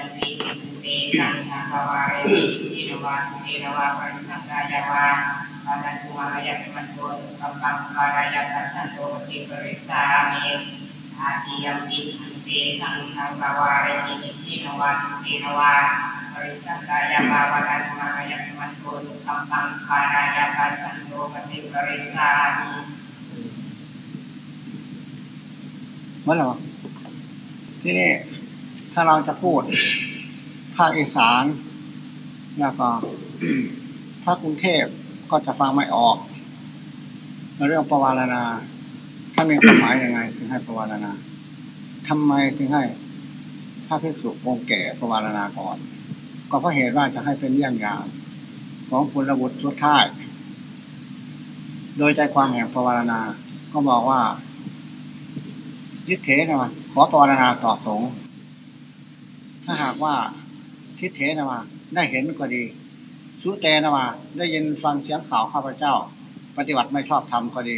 ยังมีเตสังฆาวาเรตินวาเทนวาปริสังกายาวาปานันตุมายะมันโตสัมปังปารายะตัสโตติปริสามีอาทิยมปิเตสังฆาวาเรตินวาเทนวาปริสังกายาวาปานันตุมายะมันโตสัมปังปารายะตัสโตติปริสามีเมื่อไหร่ที่นี่ ถ้าเราจะพูดภาคอีสานแล้วก็ภาคกรุงเทพก็จะฟังไม่ออกเรื่องประวารณาท่านมีความหมายยังไง ถึงให้ประวารณาทำไมถึงให้พระภิกษุองค์แก่ประวารณาก่อน ก็เพราะเหตุว่าจะให้เป็นเยี่ยงอย่างของคุณระบุตรสุดท้ายโดยใจความแห่งประวารณา ก็บอกว่าทิเทนะขอปรารณาต่อสงฆ์ ถ้าหากว่าทิเทนะมาได้เห็นก็ดีสุเตนะมาได้ยินฟังเสียงข่าวข้าพเจ้า ปฏิบัติไม่ชอบธรรมก็ดี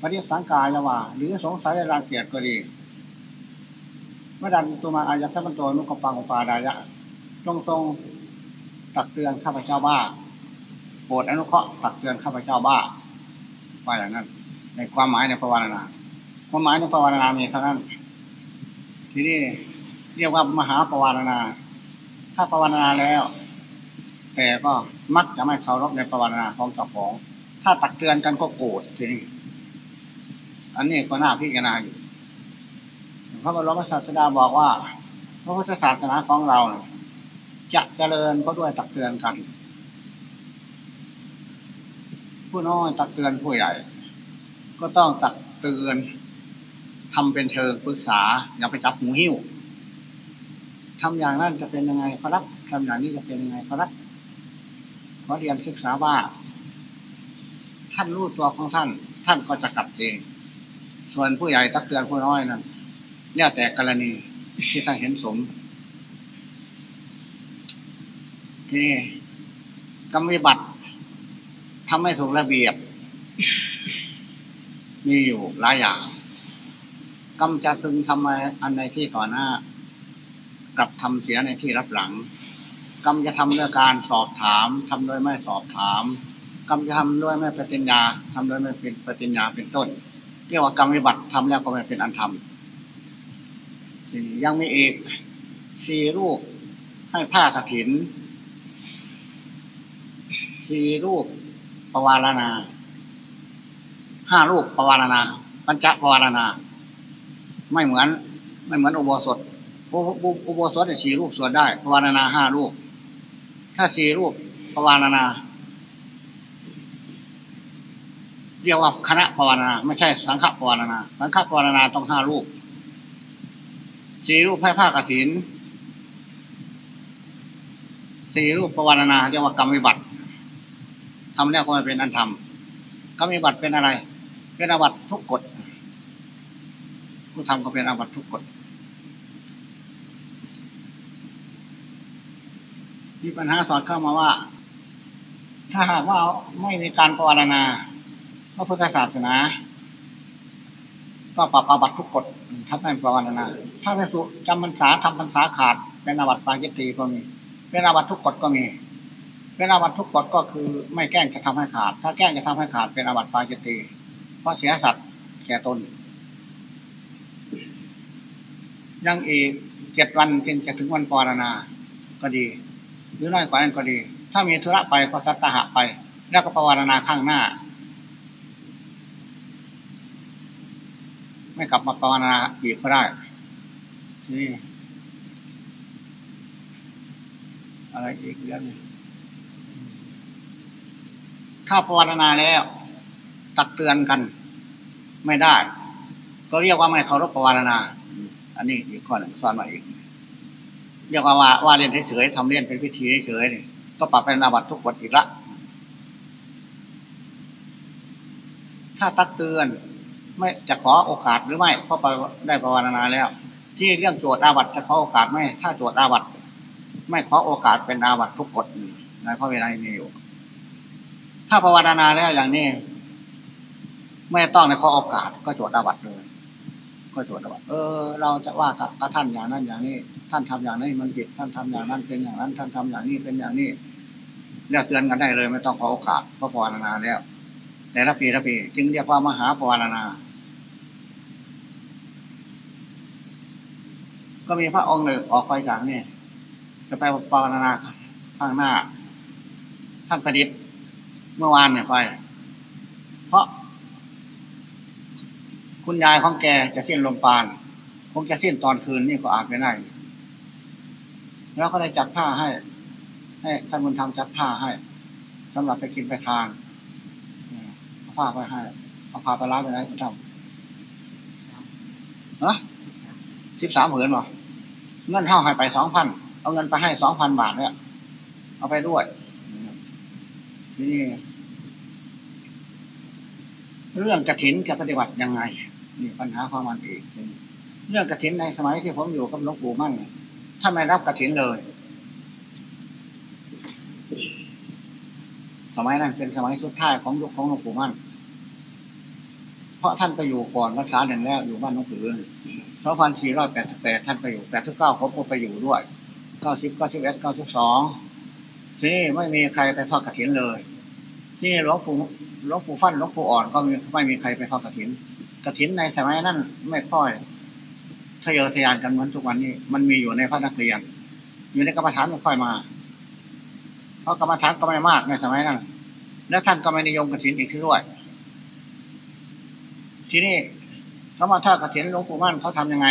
ปฏิสังกายว่า หรือสงสัยรังเกียจก็ดีเมื่อดันตัวมาอายัสมปันโตนุกปังอุปาดายะตรงทรงตักเตือนข้าพเจ้าบ้าโปรดอนุเคราะห์ตักเตือนข้าพเจ้าบ้าว่าอย่างนั้น ในความหมายในพระวรณาความหมายในปวารณามีเท่านั้น ทีนี้ เรียกว่ามหาปวารณา ถ้าปวารณาแล้ว แต่ก็มักจะไม่เคารพในปวารณาของเจ้าของ ถ้าตักเตือนกันก็โกรธทีนี้อันนี้ก็น่าพิจารณาอยู่พระบรมศาสดาบอกว่าพระพุทธศาสนาของเราจะเจริญก็ด้วยตักเตือนกัน ผู้น้อยตักเตือนผู้ใหญ่ ก็ต้องตักเตือนทำเป็นเชิงปรึกษาอย่าไปจับหูหิ้ว ทำอย่างนั้นจะเป็นยังไงครับทำอย่างนี้จะเป็นยังไงครับขอเรียนศึกษาว่า ท่านรู้ตัวของท่าน ท่านก็จะกลับเอง ส่วนผู้ใหญ่ตักเตือนผู้น้อยนั้น เนี่ยแต่กรณีที่ท่านเห็นสมที่กรรมวิบัติทำให้ถูกระเบียบ มีอยู่หลายอย่างกรรมจะพึงทำอะไรอันในที่ก่อนหน้า กับทำเสียในที่รับหลัง กรรมจะทำด้วยการสอบถามทำโดยไม่สอบถาม กรรมจะทำด้วยไม่ปฏิญญาทำโดยไม่เป็นปฏิญญาเป็นต้น เรียกว่ากรรมวิบัติทำแล้วก็ไม่เป็นอันทำยังมีอีกสี่รูปให้ผ้ากระถินสี่รูปปวารณาห้ารูปปวารณาปัญจปวารณา ไม่เหมือน ไม่เหมือนอุโบสถ อุโบสถสี่รูปสวดได้ภาวนาห้ารูป ถ้าสี่รูปภาวนา เรียกว่าคณะภาวนา ไม่ใช่สังฆภาวนา สังฆภาวนาต้องห้ารูปสี่รูปให้ผ้ากฐินสี่รูปภาวนาเรียกว่ากรรมวิบัติทำแล้วก็ไม่เป็นอันทำกรรมวิบัติเป็นอะไร เป็นอาบัตทุกกฎผู้ทำก็เป็นอาบัตทุกกฎ มีปัญหาสอดเข้ามาว่า ถ้าหากว่าไม่มีการภาวนาพระพุทธศาสนา ก็ปรับอาบัติทุกกฎถ้าไม่ภาวนา ถ้าไม่สุจำพรรษาทำพรรษาขาด เป็นอาบัติปาจิตตีก็มี เป็นอาบัติทุกกฎก็มี เป็นอาบัติทุกกฎก็คือ ไม่แกล้งจะทำให้ขาด ถ้าแกล้งจะทำให้ขาดเป็นอาบัติปาจิตตีเพราะเสียสัตว์แก่ตนยังอีกเจ็ดวันจึงจะถึงวันปรณาก็ดี รือน้อยกว่านั้นก็ดี ถ้ามีธุระไปก็สัตหะไป แล้วก็ปรารณาข้างหน้า ไม่กลับมาปรารณาอีกก็ได้นี่อะไรอีกเรื่องนึงถ้าปรารณาแล้ว ตักเตือนกัน ไม่ได้ ก็เรียกว่าไม่เคารพปรารณาอันนี้อีกข้อหนึ่งสอนมาอีก เรียกว่าว่าว่าเรียนเฉยๆทำเรียนเป็นพิธีเฉยๆก็ปรับเป็นอาบัตทุกกฎอีกละถ้าตักเตือน ไม่จะขอโอกาสหรือไม่เพราะได้ภาวนาแล้ว ที่เรื่องโจทย์อาบัตจะขอโอกาสไม่ ถ้าโจทย์อาบัตไม่ขอโอกาสเป็นอาบัตทุกกฎในพระเวลานี้อยู่ ถ้าภาวนาแล้วอย่างนี้ ไม่ต้องในขอโอกาสก็โจทย์อาบัตเลย ก็ตรวจว่าเออ เราจะว่ากับท่านอย่างนั้นอย่างนี้ ท่านทำอย่างนี้มันผิดท่านทำอย่างนั้นเป็นอย่างนั้น ท่านทำอย่างนี้เป็นอย่างนี้เรียกเตือนกันได้เลยไม่ต้องขอโอกาสเพราะภาวนาแล้ว แต่ละปีละปีจึงเรียกว่ามหาภาวนา ก็มีพระองค์หนึ่งออกไปจากนี่จะไปภาวนาข้างหน้า ท่านประดิษฐ์เมื่อวานเนี่ยไป เพราะ คุณยายของแกจะสิ้นลมปานคงจะสิ้นตอนคืนนี่ก็อาจไม่ได้แล้วก็เลยจัดผ้าให้ ให้ท่านบุญธรรมจัดผ้าให้สำหรับไปกินไปทานเอาผ้าไปให้เอาผ้าไปล้างไปไหนบุญธรรมฮะสิบสามผืนหรอเงินเท่าให้ไปสองพันเอาเงินไปให้สองพันบาทเนี่ยเอาไปด้วยนี่เรื่องกระถินจะปฏิบัติยังไง นี่ปัญหาความมันอีกเรื่องกระถินในสมัยที่ผมอยู่กับหลวงปู่มั่นท่านไม่รับกระถินเลย สมัยนั้นเป็นสมัยสุดท้ายของยุคของหลวงปู่มั่น เพราะท่านไปอยู่ก่อนรักษาหนึ่งแล้วอยู่บ้านน้องผืนสองพันสี่ร้อยแปดสิบแปดท่านไปอยู่แปดสิบเก้าผมก็ไปอยู่ด้วยเก้าสิบเก้าสิบเอ็ดเก้าสิบสองที่นี่ไม่มีใครไปทอดกระถินเลย ที่หลวงปู่หลวงปู่ฟันหลวงปู่อ่อนก็ไม่มีใครไปทอดกระถิน กระถินในสมัยนั้นไม่ค่อยทะเยอทะยานกันเหมือนทุกวันนี้ มันมีอยู่ในพระนักเรียน อยู่ในกรรมฐานไม่ค่อยมา เพราะกรรมฐานก็ไม่มากในสมัยนั้น แล้วท่านก็ไม่นิยมกระถินอีกด้วย ทีนี่เขามาทอดกระถินหลวงปู่มั่นเขาทํำยังไง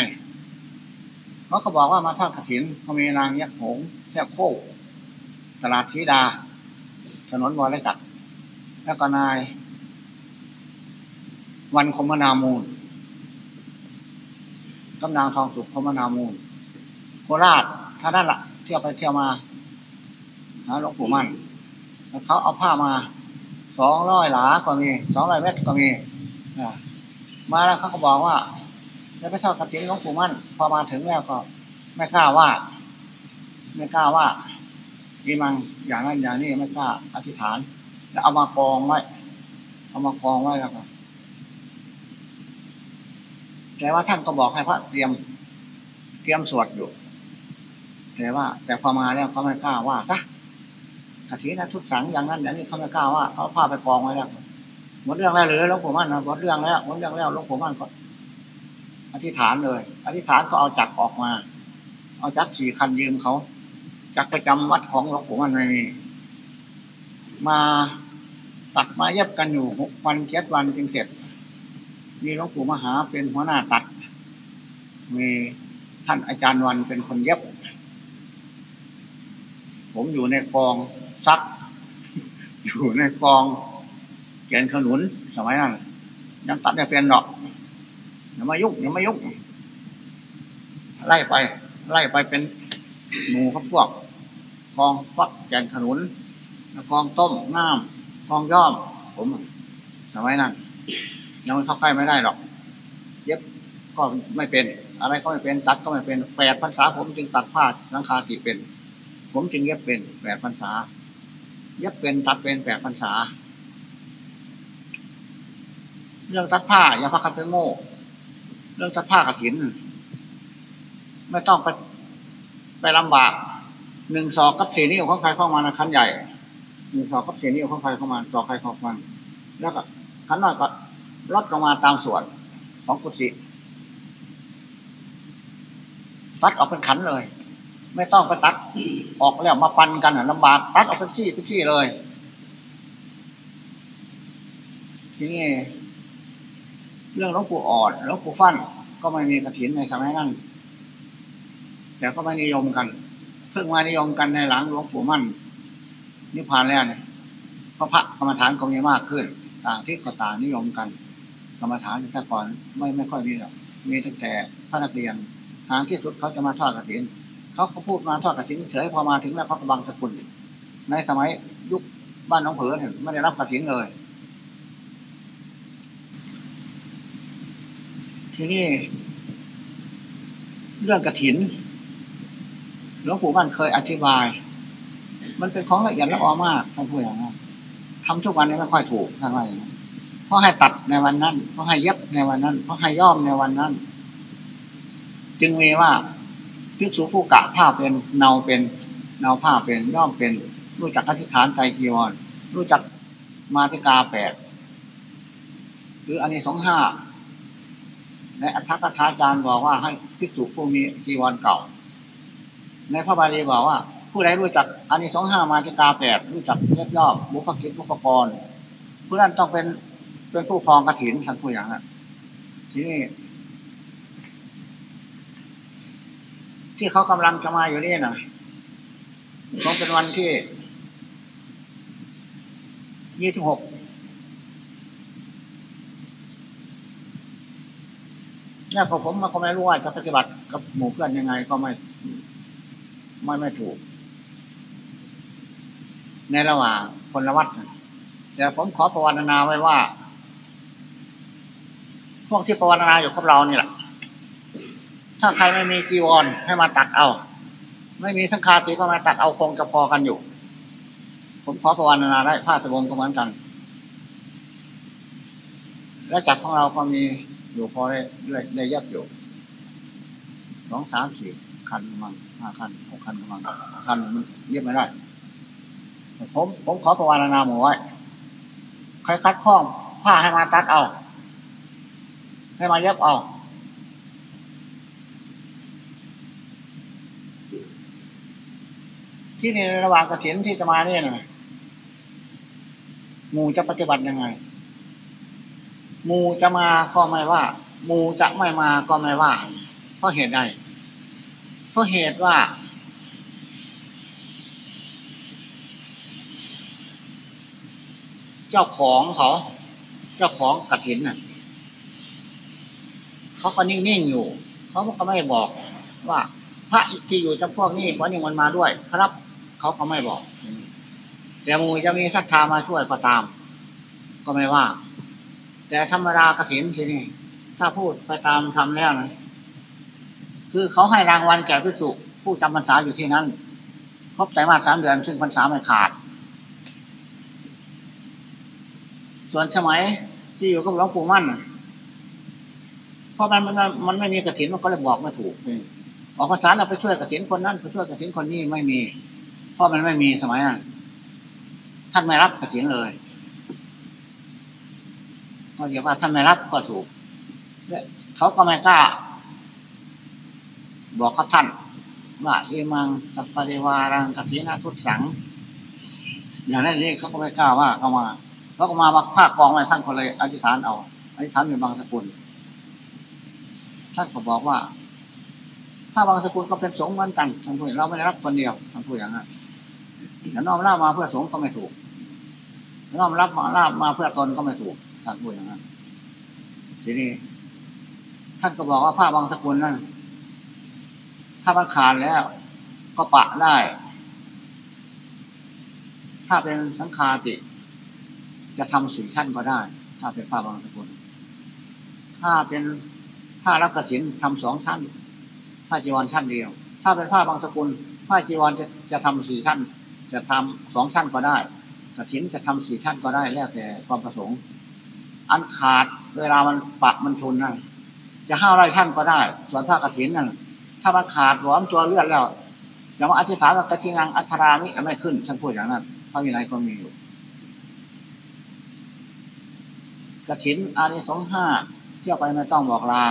เขาก็บอกว่ามาทอดกระถินเขามีนางยักษ์หงแท่โคกตลาดทีดา ถนนวอรจักรแล้วก็นาย วันคมนามูลกำนางทองสุขคมนามูล โคราชท่านั่นละเที่ยวไปเที่ยวมาหาหลวงปู่มั่นแล้วเขาเอาผ้ามาสองร้อยหลาก็มีสองร้อยเมตรก็มีมาแล้วเขาก็บอกว่าจะไปเท่ากระถิ่นหลวงปู่มั่น พอมาถึงแล้วก็ ไม่กล้าว่า ไม่กล้าว่ามีมังอย่างนั้นอย่างนี้ไม่กล้าอธิษฐาน แล้วเอามากองไว้เอามากองไว้แล้วก็ แต่ว่าท่านก็บอกให้พระเตรียม เตรียมสวดอยู่ แต่ว่า แต่พอมาแล้วเขาไม่กล้าว่าซะกะทินะทุกสังอย่างนั้นอย่างนี้เขาไม่กล้าว่าเขาพาไปกองไว้แล้วหมดเรื่องแล้วหรือหลวงปู่มั่นนะหมดเรื่องแล้วหมดเรื่องแล้วหลวงปู่มั่นก็อธิษฐานเลย อธิษฐานก็เอาจักรออกมา เอาจักรสี่คันยืมเขาจักประจำวัดของหลวงปู่มั่นไม่มีมาตัดมาเย็บกันอยู่หกวันเจ็ดวันจึงเสร็จ มีหลวงปู่มหาเป็นหัวหน้าตัด มีท่านอาจารย์วันเป็นคนเย็บ ผมอยู่ในกองซัก อยู่ในกองเขียนขนุนสมัยนั้นยังตัดยังเป็นหรอกอย่ามายุ่งอย่ามายุ่งไล่ไป ไล่ไปเป็นหมูครับพวกกองฟักแกนขนุนกองต้มน้ำกองย่อม ผม สมัยนั้น ยังเข้าใกล้ไม่ได้หรอก เย็บก็ไม่เป็น อะไรก็ไม่เป็นตัดก็ไม่เป็นแปดภาษาผมจึงตัดผ้าลังคาติเป็น ผมจึงเย็บเป็นแปดภาษา เย็บเป็นตัดเป็นแปดภาษา เรื่องตัดผ้าอย่าพักคันเป็นโง่ เรื่องตัดผ้ากระถิน ไม่ต้องไปไปลำบากหนึ่งสอกกับสี่นิ้วของใครเข้ามาในคันใหญ่หนึ่งสอกกับสี่นิ้วของใครเข้ามาสอกใครของมัน แล้วก็ขันน้อยก็ ลดลงมาตามส่วนของกุศิตัดออกเป็นขันเลย ไม่ต้องไปตัดออกแล้วมาปันกันลำบากตัดออกเป็นที่เป็นที่เลย ทีนี้เรื่องหลวงปู่อ่อนหลวงปู่ฟั่นก็ไม่มีกระถินในสมัยนั้นแต่ก็ไม่นิยมกัน เพิ่งมานิยมกันในหลังหลวงปู่มั่นนิพพานแล้วเนี่ยพระพระกรรมฐานก็มีมากขึ้น ต่างที่ก็ต่างนิยมกัน กรรมฐานแต่ก่อนไม่ไม่ค่อยมีหรอกมีตั้งแต่พระนักเรียนทางที่สุดเขาจะมาทอดกระถินเขาเขาพูดมาทอดกระถินเฉยพอมาถึงแล้วเขากำบังสกุลในสมัยยุคบ้านน้องเผือเนี่ยไม่ได้รับกระถินเลย ทีนี้เรื่องกระถินหลวงปู่บ้านเคยอธิบาย มันเป็นของละเอียดละออมากท่านพูดอย่างนั้นทำทุกวันนี้ไม่ค่อยถูกท่านว่าอย่างนั้น เพราะให้ตัดในวันนั้นเพราะให้เย็บในวันนั้นเพราะให้ย่อมในวันนั้น จึงมีว่าพิสุผู้กะผ้าเป็นเนาเป็นเนาผ้าเป็นย่อมเป็นรู้จักอธิษฐานใจจีวรรู้จักมาติกาแปดหรืออันนี้สองห้าในอัฏฐกถาจารย์บอกว่าให้พิสุผู้มีจีวรเก่า ในพระบาลีบอกว่า ผู้ใดรู้จักอันนี้สองห้ามาติกาแปดรู้จักเรียบยอบบุคกิจบุคกรผู้นั้นต้องเป็น เป็นผู้ครองกระถินท่านผู้อย่างนั้นทีนี้ที่เขากำลังจะมาอยู่นี่นะคงเป็นวันที่ยี่สิบหกเนี่ยพอผมมาก็ไม่รู้ว่าจะปฏิบัติกับหมู่เพื่อนยังไง ก็ไม่ไม่ไม่ถูก ในระหว่างคนละวัดแต่ผมขอประวัตินาไว้ว่า พวกที่ประวัตินาอยู่กับเรานี่แหละ ถ้าใครไม่มีจีวรให้มาตัดเอา ไม่มีสังฆาติก็มาตัดเอาคงจะพอกันอยู่ ผมขอประวัตินาได้ผ้าสบงก็เหมือนกัน และจักของเราก็มีอยู่พอได้ได้ยับอยู่สองสามสี่คันมังห้าคันหกคันมังคันมันเย็บไม่ได้ ผมผมขอประวัตินาหมู่ไว้ใครคัดข้องผ้าให้มาตัดเอา ให้มาเย็บเอาที่ในระหว่างกระถินที่จะมาเนี่ยนะหมู่จะปฏิบัติยังไงหมู่จะมาก็ไม่ว่าหมู่จะไม่มาก็ไม่ว่า เพราะเหตุใดเพราะเหตุว่า เจ้าของเขา เจ้าของกระถินน่ะ เขาก็นิ่งๆอยู่ เขาก็ไม่บอกว่าพระที่อยู่จำพวกนี้วันนี้มันมาด้วย ครับ เขาก็ไม่บอกแต่มูจะมีศรัทธามาช่วยก็ตาม ก็ไม่ว่า แต่ธรรมดากระถินทีนี้ถ้าพูดไปตามทำแล้วนะคือเขาให้รางวัลแก่พิสุผู้จำพรรษาอยู่ที่นั้นครบแต่มาสามเดือนซึ่งพรรษาไม่ขาด ส่วนสมัยที่อยู่กับหลวงปู่มั่น ราะมันมันมันไม่มีกระถินมันก็เลยบอกไม่ถูกออกพรรษาเราไปช่วยกระถินคนนั้นไปช่วยกระถินคนนี้ไม่มี เพราะมันไม่มีสมัยนั้นท่านไม่รับกระถินเลยก็เรียกว่าท่านไม่รับก็ถูกเขาก็ไม่กล้าบอกกับท่านว่าเอมังสัพปริวารังกถินะทุตสัง อย่างนั้นนี่เขาก็ไม่กล้าว่าเขามาเขาก็มามาภาคกองไว้ท่านก็เลยอธิษฐานเอาอธิษฐานเป็นบางสกุล ท่านก็บอกว่า ถ้าบางสกุลก็เป็นสงฆ์เหมือนกันท่านพูดเราไม่ได้รับคนเดียวท่านพูดอย่างนั้นแต่น้อมรับมาเพื่อสงฆ์ก็ไม่ถูกน้อมรับมาลาบมาเพื่อตนก็ไม่ถูกท่านพูดอย่างนั้นทีนี้ ท่านก็บอกว่าผ้าบางสกุลนั่นถ้ามันขาดแล้ว ก็ปะได้ ถ้าเป็นสังคาติ จะทำสี่ชั้นก็ได้ ถ้าเป็นผ้าบางสกุลถ้าเป็น ผ้ารักระสินทำสองชั้นผ้าจีวรชั้นเดียว ถ้าเป็นผ้าบางสกุลผ้าจีวรจะจะทำสี่ชั้น จะทำสองชั้นก็ได้กระถินจะทำสี่ชั้นก็ได้แล้วแต่ความประสงค์ อันขาดเวลามันปะมันชนนั่นจะห้าไรชั้นก็ได้ ส่วนผ้ากระถินนั่นถ้ามันขาดหลวมตัวเลือดแล้วอย่ามาอธิษฐานว่ากระทิงังอัครามิไม่ขึ้นฉันพูดอย่างนั้นพระวินัยก็มีอยู่กระถินอานิสงส์ห้า เที่ยวไปไม่ต้องบอกลา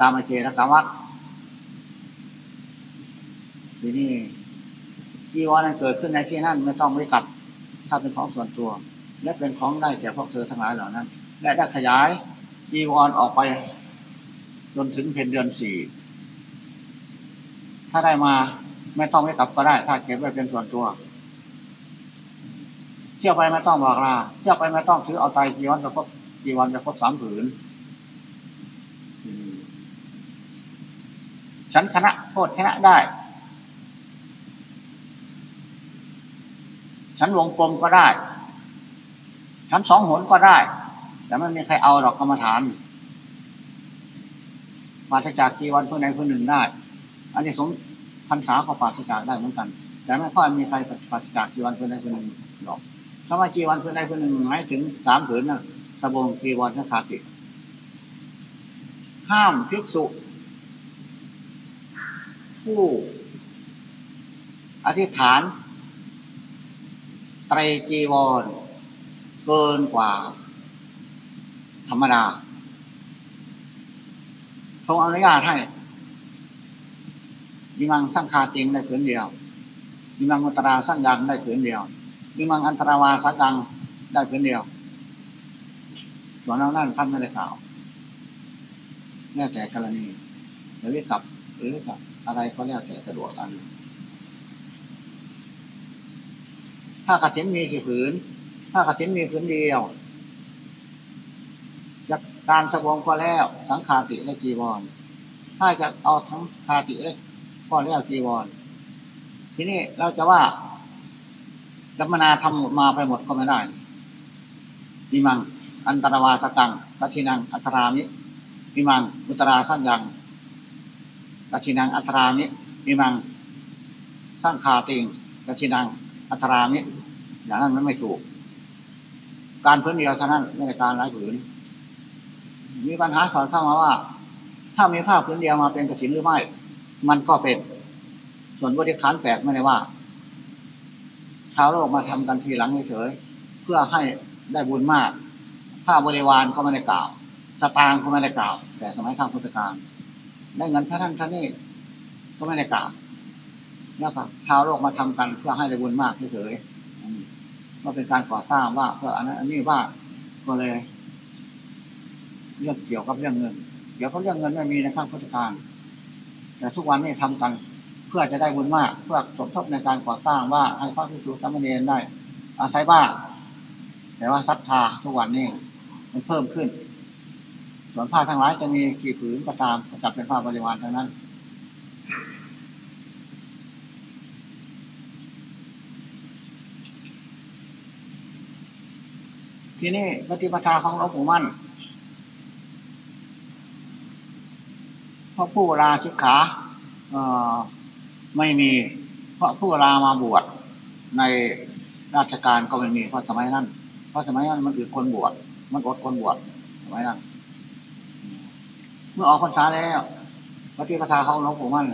ตามอาเจรกรรมวัดทีนี้จีวรนั้นเกิดขึ้นในที่นั่นไม่ต้องไม่กลับถ้าเป็นของส่วนตัว และเป็นของได้แก่พวกเธอทั้งหลายเหล่านั้น และได้ขยายจีวรออกไป จนถึงเพนเดือนสี่ ถ้าได้มาไม่ต้องไม่กลับก็ได้ ถ้าเก็บไว้เป็นส่วนตัว เที่ยวไปไม่ต้องบอกลาเที่ยวไปไม่ต้องถือเอาไตจีวรจะครบจีวรจะครบสามผืนฉันชนะโทษชนะได้ ฉันวงกลมก็ได้ ฉันสองหนก็ได้ แต่ไม่มีใครเอาหรอกกรรมฐานปราศจากจีวันเพื่อใดเพื่อหนึ่งได้ อันนี้สมพรรษาก็ปราศจากได้เหมือนกัน แต่ไม่ค่อยมีใครปราศจากจีวันเพื่อใดเพื่อหนึ่งหรอก ถ้าว่าจีวันเพื่อใดเพื่อหนึ่งหมายถึงสามผืนนะสบงจีวันสังขาติห้ามภิกษุ ผู้อธิษฐาน ไตรจีวร เกินกว่า ธรรมดาทรงอนุญาตให้มีมังสร้างคาจริงได้ผืนเดียวมีมังอันตราสร้างยังได้ผืนเดียว มีมังอันตราวาสักยังได้ผืนเดียวส่วนนั้นนั่นท่านไม่ได้กล่าวแน่แต่กรณีหรือกับหรือกับอะไรก็แล้วแต่สะดวกกัน ถ้ากระสินมีกี่ผืน ถ้ากระสินมีผืนเดียวจากการสบงก็แล้ว สังขาติและจีวร ถ้าจะเอาทั้งคาติและก็แล้วจีวร ทีนี้เราจะว่า ลัมนาทำมาไปหมดก็ไม่ได้มีมัง อันตรวาสกังกัชินัง อัตรามิมีมัง อุตราสั้นยังกัชินัง อัตรามิมีมังสร้างคาติงกัชินัง อัตรามิอย่างนั้นมันไม่ถูก การพื้นเดียวเท่านั้นไม่ใช่การหลายผืน มีปัญหาสอนเข้ามาว่า ถ้ามีผ้าพื้นเดียวมาเป็นกระถินหรือไม่ มันก็เป็น ส่วนบริขารแปดไม่ได้ว่าาวโลกมาทำกันทีหลังเฉยเพื่อให้ได้บุญมากผ้าบริวารก็ไม่ได้กล่าว สตางก็ไม่ได้กล่าว แต่สมัยข้างพุทธกาลได้เงินท่านั้นท่านี้ก็ไม่ได้กล่าวนี่ครับชาวโลกมาทำกันเพื่อให้ได้บุญมากเฉยก็เป็นการก่อสร้างว่าเพื่ออันนั้นอันนี้ว่าก็เลยเรื่องเกี่ยวกับเรื่องเงิน เกี่ยวกับเรื่องเงินไม่มีในข้างพุทธกาลแต่ทุกวันนี้ทำกัน เพื่อจะได้บุญมาก เพื่อสมทบในการก่อสร้างว่าให้พระภิกษุสามเณรได้ อาศัยบ้างแต่ว่าศรัทธาทุกวันนี้มันเพิ่มขึ้น ส่วนผ้าทั้งหลายจะมีกี่ผืนก็ตามจับเป็นผ้าบริวารทั้งนั้น ทีนี้ปฏิปทาของหลวงปู่มั่นเพราะผู้ลาชิกขา ไม่มีเพราะผู้ลามาบวชในราชการก็ไม่มีเพราะสมัยนั้น เพราะสมัยนั้นมันอึดคนบวชมันอดคนบวชสมัยนั้น เมื่อออกพรรษาแล้วปฏิปทาของหลวงปู่มั่น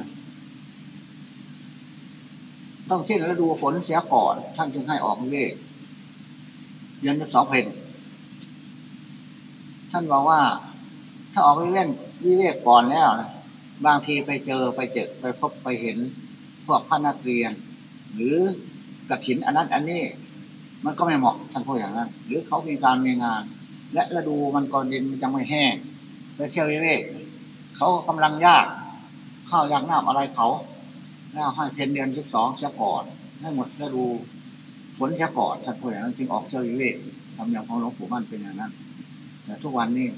ต้องสิ้นฤดูฝนเสียก่อน ท่านจึงให้ออกเวกยันสองเพนท่านบอกว่า ถ้าออกไปเล่นวิเวกก่อนแล้วนะบางทีไปเจอไปเจอไปพบไปเห็น พวกพระนักเรียน หรือกระถินอันนั้นอันนี้ มันก็ไม่เหมาะท่านพูดอย่างนั้น หรือเขามีการมีงาน และฤดูมันก่อนดินมันยังไม่แห้งไปเที่ยววิเวกเขากำลังยาก ข้าวยากน้ำอะไรเขาแล้วให้เพนเดือนสิบสองเสียก่อน ให้หมดฤดูฝนเสียก่อนท่านพูดอย่างนั้นจึงออกเที่ยววิเวกทำอย่างของหลวงปู่มั่นเป็นอย่างนั้นแต่ทุกวันนี้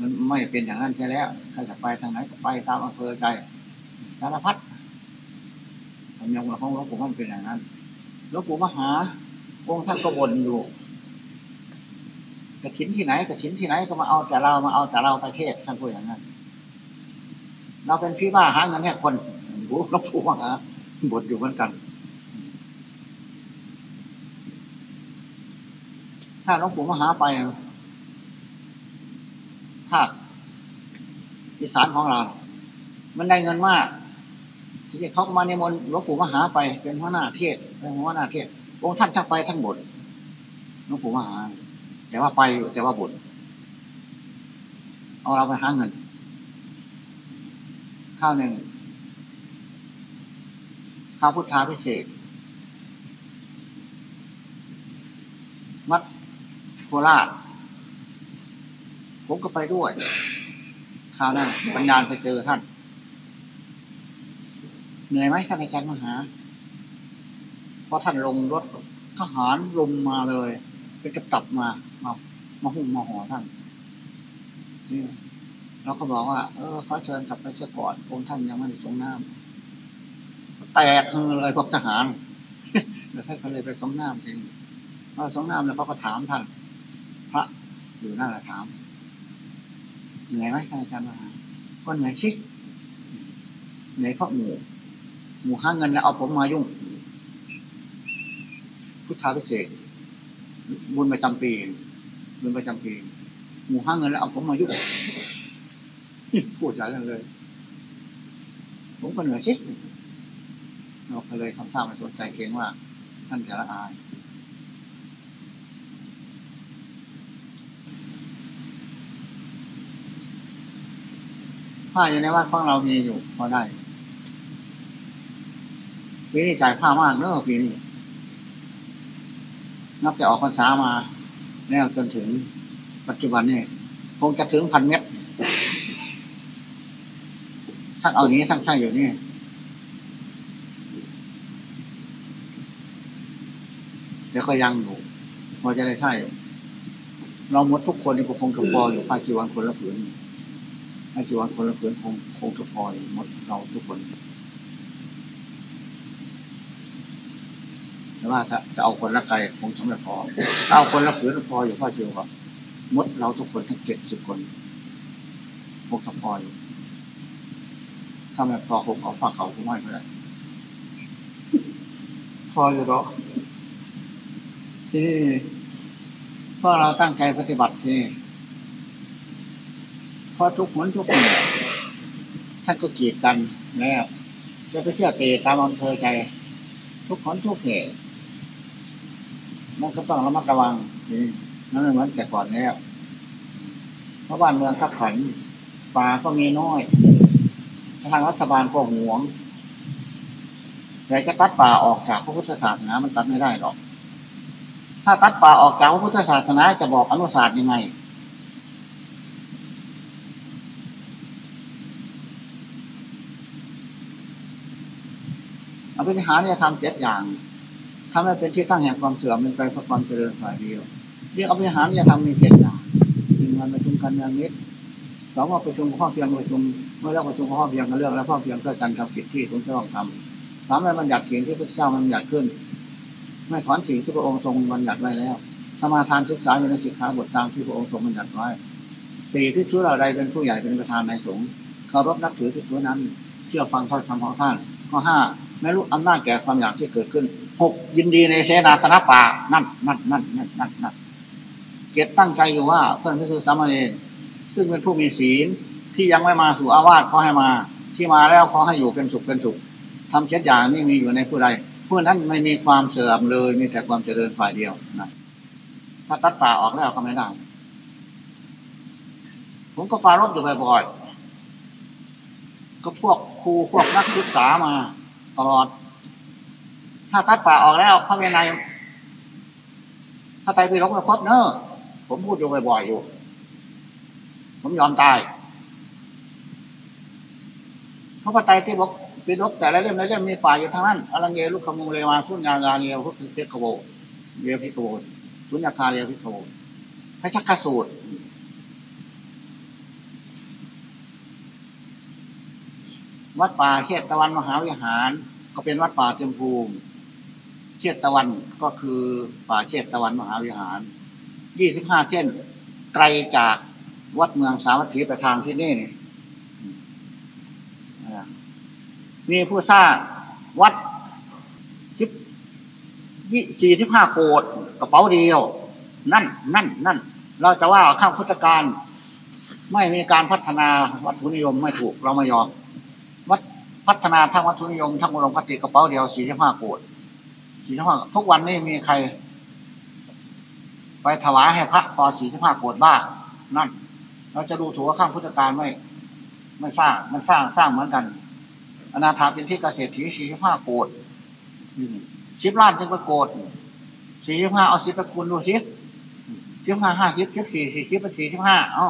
มันไม่เป็นอย่างนั้นใช่แล้วใครจะไปทางไหนก็ไปตามอำเภอใจสารพัด สำเนียงของหลวงปู่มันเป็นอย่างนั้นหลวงปู่มหาองค์ท่านก็บ่นอยู่กระถินที่ไหนกระถินที่ไหนก็มาเอาแต่เรามาเอาแต่เราประเทศท่านพูดอย่างนั้น เราเป็นพี่บ้าหาเงินแค่คนหลวงปู่มหาบ่นอยู่เหมือนกัน ถ้าหลวงปู่มหาไปภาคอีสานของเรา มันได้เงินมาก ทีนี้เขามาในมนหลวงปู่มหาไปเป็นหัวหน้าเทศเป็นหัวหน้าเทศองค์ท่านทั้งไปทั้งบทหลวงปู่มหา แต่ว่าไปแต่ว่าบทเอาเราไปหาเงินข้าวหนึ่งข้าวพุทธาพิเศษวัดโคราชผมก็ไปด้วยคราวนั้นบรรดาลไปเจอท่าน เหนื่อยไหมท่านอาจารย์มหาเพราะท่านลงรถทหารลงมาเลยเป็นกระตับมามามาหุ่มมาห่อท่านนี่เราก็บอกว่า เออขอเชิญกลับไปเสียก่อนองค์ท่านยังไม่ได้สงน้ำแตกเลยพวกทหารแล้วท่านก็เลยไปสงน้ำเองพอสงน้ำแล้วเขาก็ถามท่าน พระอยู่นั่นแหละถาม เหนื่อยไหมท่านอาจารย์มหาก็เหนื่อยชิเหนื่อยเพราะหมู่ หมู่ห้าเงินแล้วเอาผมมายุ่ง พุทธาพิเศษบุญประจำปีบุญประจำปีหมู่ห้าเงินแล้วเอาผมมายุ่งพูดอย่างนั้นเลย ผมก็เหนื่อยสิเราก็เลยทำท่าไม่สนใจเกรงว่า ท่านจะละอายผ้าอยู่ในวัดของเรามีอยู่พอได้ ปีนี้จ่ายผ้ามากเนอะปีนี้นับจะออกพรรษามา แล้วจนถึงปัจจุบันนี่คงจะถึงพันเมตรทั้งเอานี้ทั้งใช่อยู่นี่เดี๋ยวก็ยังอยู่พอจะได้ใช่เราหมดทุกคนนี่คงจะพออยู่ภาคีวันคนละผืนภาคีวันคนละผืนคงคงจะพอหมดเราทุกคน แต่ว่าจะเอาคนละไกลคงจะไม่พอเอาคนละผืนพออยู่ภาคียวันมดเราทุกคนทั้งเจ็ดสิบคนคงจะพออยู่ถ้าไม่พอคงเอาฝากเขาคงไม่ได้พออยู่หรอกที่พราะเราตั้งใจปฏิบัติที่พราะทุกหนทุกเนี่ยท่านก็กีดกันแล้วจะไปเที่ยวเตะตามอำเภอใจ ทุกคนทุกเหตุ มันก็ต้องระมัดระวังนี่นั่นเหมือนแต่ก่อนแล้วเพราะบ้านเมืองขับขันป่าก็มีน้อย ทางรัฐบาลก็หวงแต่จะตัดป่าออกจากพระพุทธศาสนา มันตัดไม่ได้หรอก ถ้าตัดป่าออกจากพระพุทธศาสนาจะบอกอนุศาสตร์ยังไงอภินิหารเนี่ยทำเจ็ดอย่าง ทำให้เป็นที่ตั้งแห่งความเสื่อมเป็นไปเพราะความเจริญฝ่ายเดียวเรียกอภิหารเนี่ยทำมีเจ็ดอย่างหนึ่งวันประชุมกันอย่างนิดสองว่าประชุมข้อเพียงประชุมเมื่อเลิกประชุมข้อเพียงกันเรื่องแล้วข้อเพียงเพื่อการทำกิจที่ตรงต้องทำสามให้บัญญัติสิ่งที่พระเจ้ามันบัญญัติขึ้น ไม่ถอนสิ่งที่พระองค์ทรงบัญญัติไว้แล้วสมาทานศึกษาอยู่ในสิกขาบทตามที่พระองค์ทรงบัญญัติไว้สี่ที่ชั่วเราใดเป็นผู้ใหญ่เป็นประธานในสงฆ์เคารพนับถือที่ชั่วนั้น เชื่อฟังถ้อยคำของท่านข้อห้าไม่รู้อำนาจแก่ความอยากที่เกิดขึ้น หกยินดีในเสนาสนะป่านั่นนั่นนั่นนั่นนั่นนั่นเก็บตั้งใจอยู่ว่าเพื่อนก็คือสามเณรซึ่งเป็นผู้มีศีลที่ยังไม่มาสู่อาวาสขอให้มา ที่มาแล้วขอให้อยู่เป็นสุขเป็นสุขทำเช่นอย่างนี้มีอยู่ในผู้ใดผู้นั้นไม่มีความเสื่อมเลยมีแต่ความเจริญฝ่ายเดียวนะถ้าตัดป่าออกแล้วก็ไม่ได้ผมก็ปารบอยู่บ่อยๆก็พวกครูพวกนักศึกษามา ตลอด ถ้าตัดป่าออกแล้วพระเวไนยถ้าใจไปลบไม่ครบเนอะผมพูดอยู่บ่อยๆอยู่ ผมยอมตายเพราะพระไตรที่บอกเป็นลบแต่ละเล่มละเล่มมีป่าอยู่ทางนั้นอลังเยลุกขมุงเลวาสุญญางาเนียวพุทธเทคโวเยพิโวสุญญาคาเรียพิโวพระชักขสูตรวัดป่าเชตตะวันมหาวิหาร ก็เป็นวัดป่าเต็มภูมิ เชตตะวันก็คือป่าเชตตะวันมหาวิหาร ยี่สิบห้าเส้น ไกลจากวัดเมืองสาวัตถีไปทางที่นี่นี่มีผู้สร้างวัดสิบยี่สี่สิบห้าโกดกระเป๋าเดียว นั่น นั่น นั่น เราจะว่าข้ามพุทธการ ไม่มีการพัฒนาวัตถุนิยมไม่ถูกเราไม่ยอม วัดพัฒนาทั้งวัตถุนิยมทั้งอุดมคติกระเป๋าเดียวสี่สิบห้าโกด สี่สิบห้าทุกวันนี้มีใคร ไปถวายให้พระพอสี่สิบห้าโกดบ้างนั่น เราจะดูถูกว่าข้ามพุทธการไม่ ไม่สร้าง มันสร้างสร้างเหมือนกัน อนาถาเป็นที่เกษตรถีสี่สิบห้าโกดสิบล้านจึงไปโกดสี่สิบห้าเอาสิบไปคูณดูสิสิบห้าห้าสิบสิบสี่สี่สิบไปสี่สิบห้าอ๋อ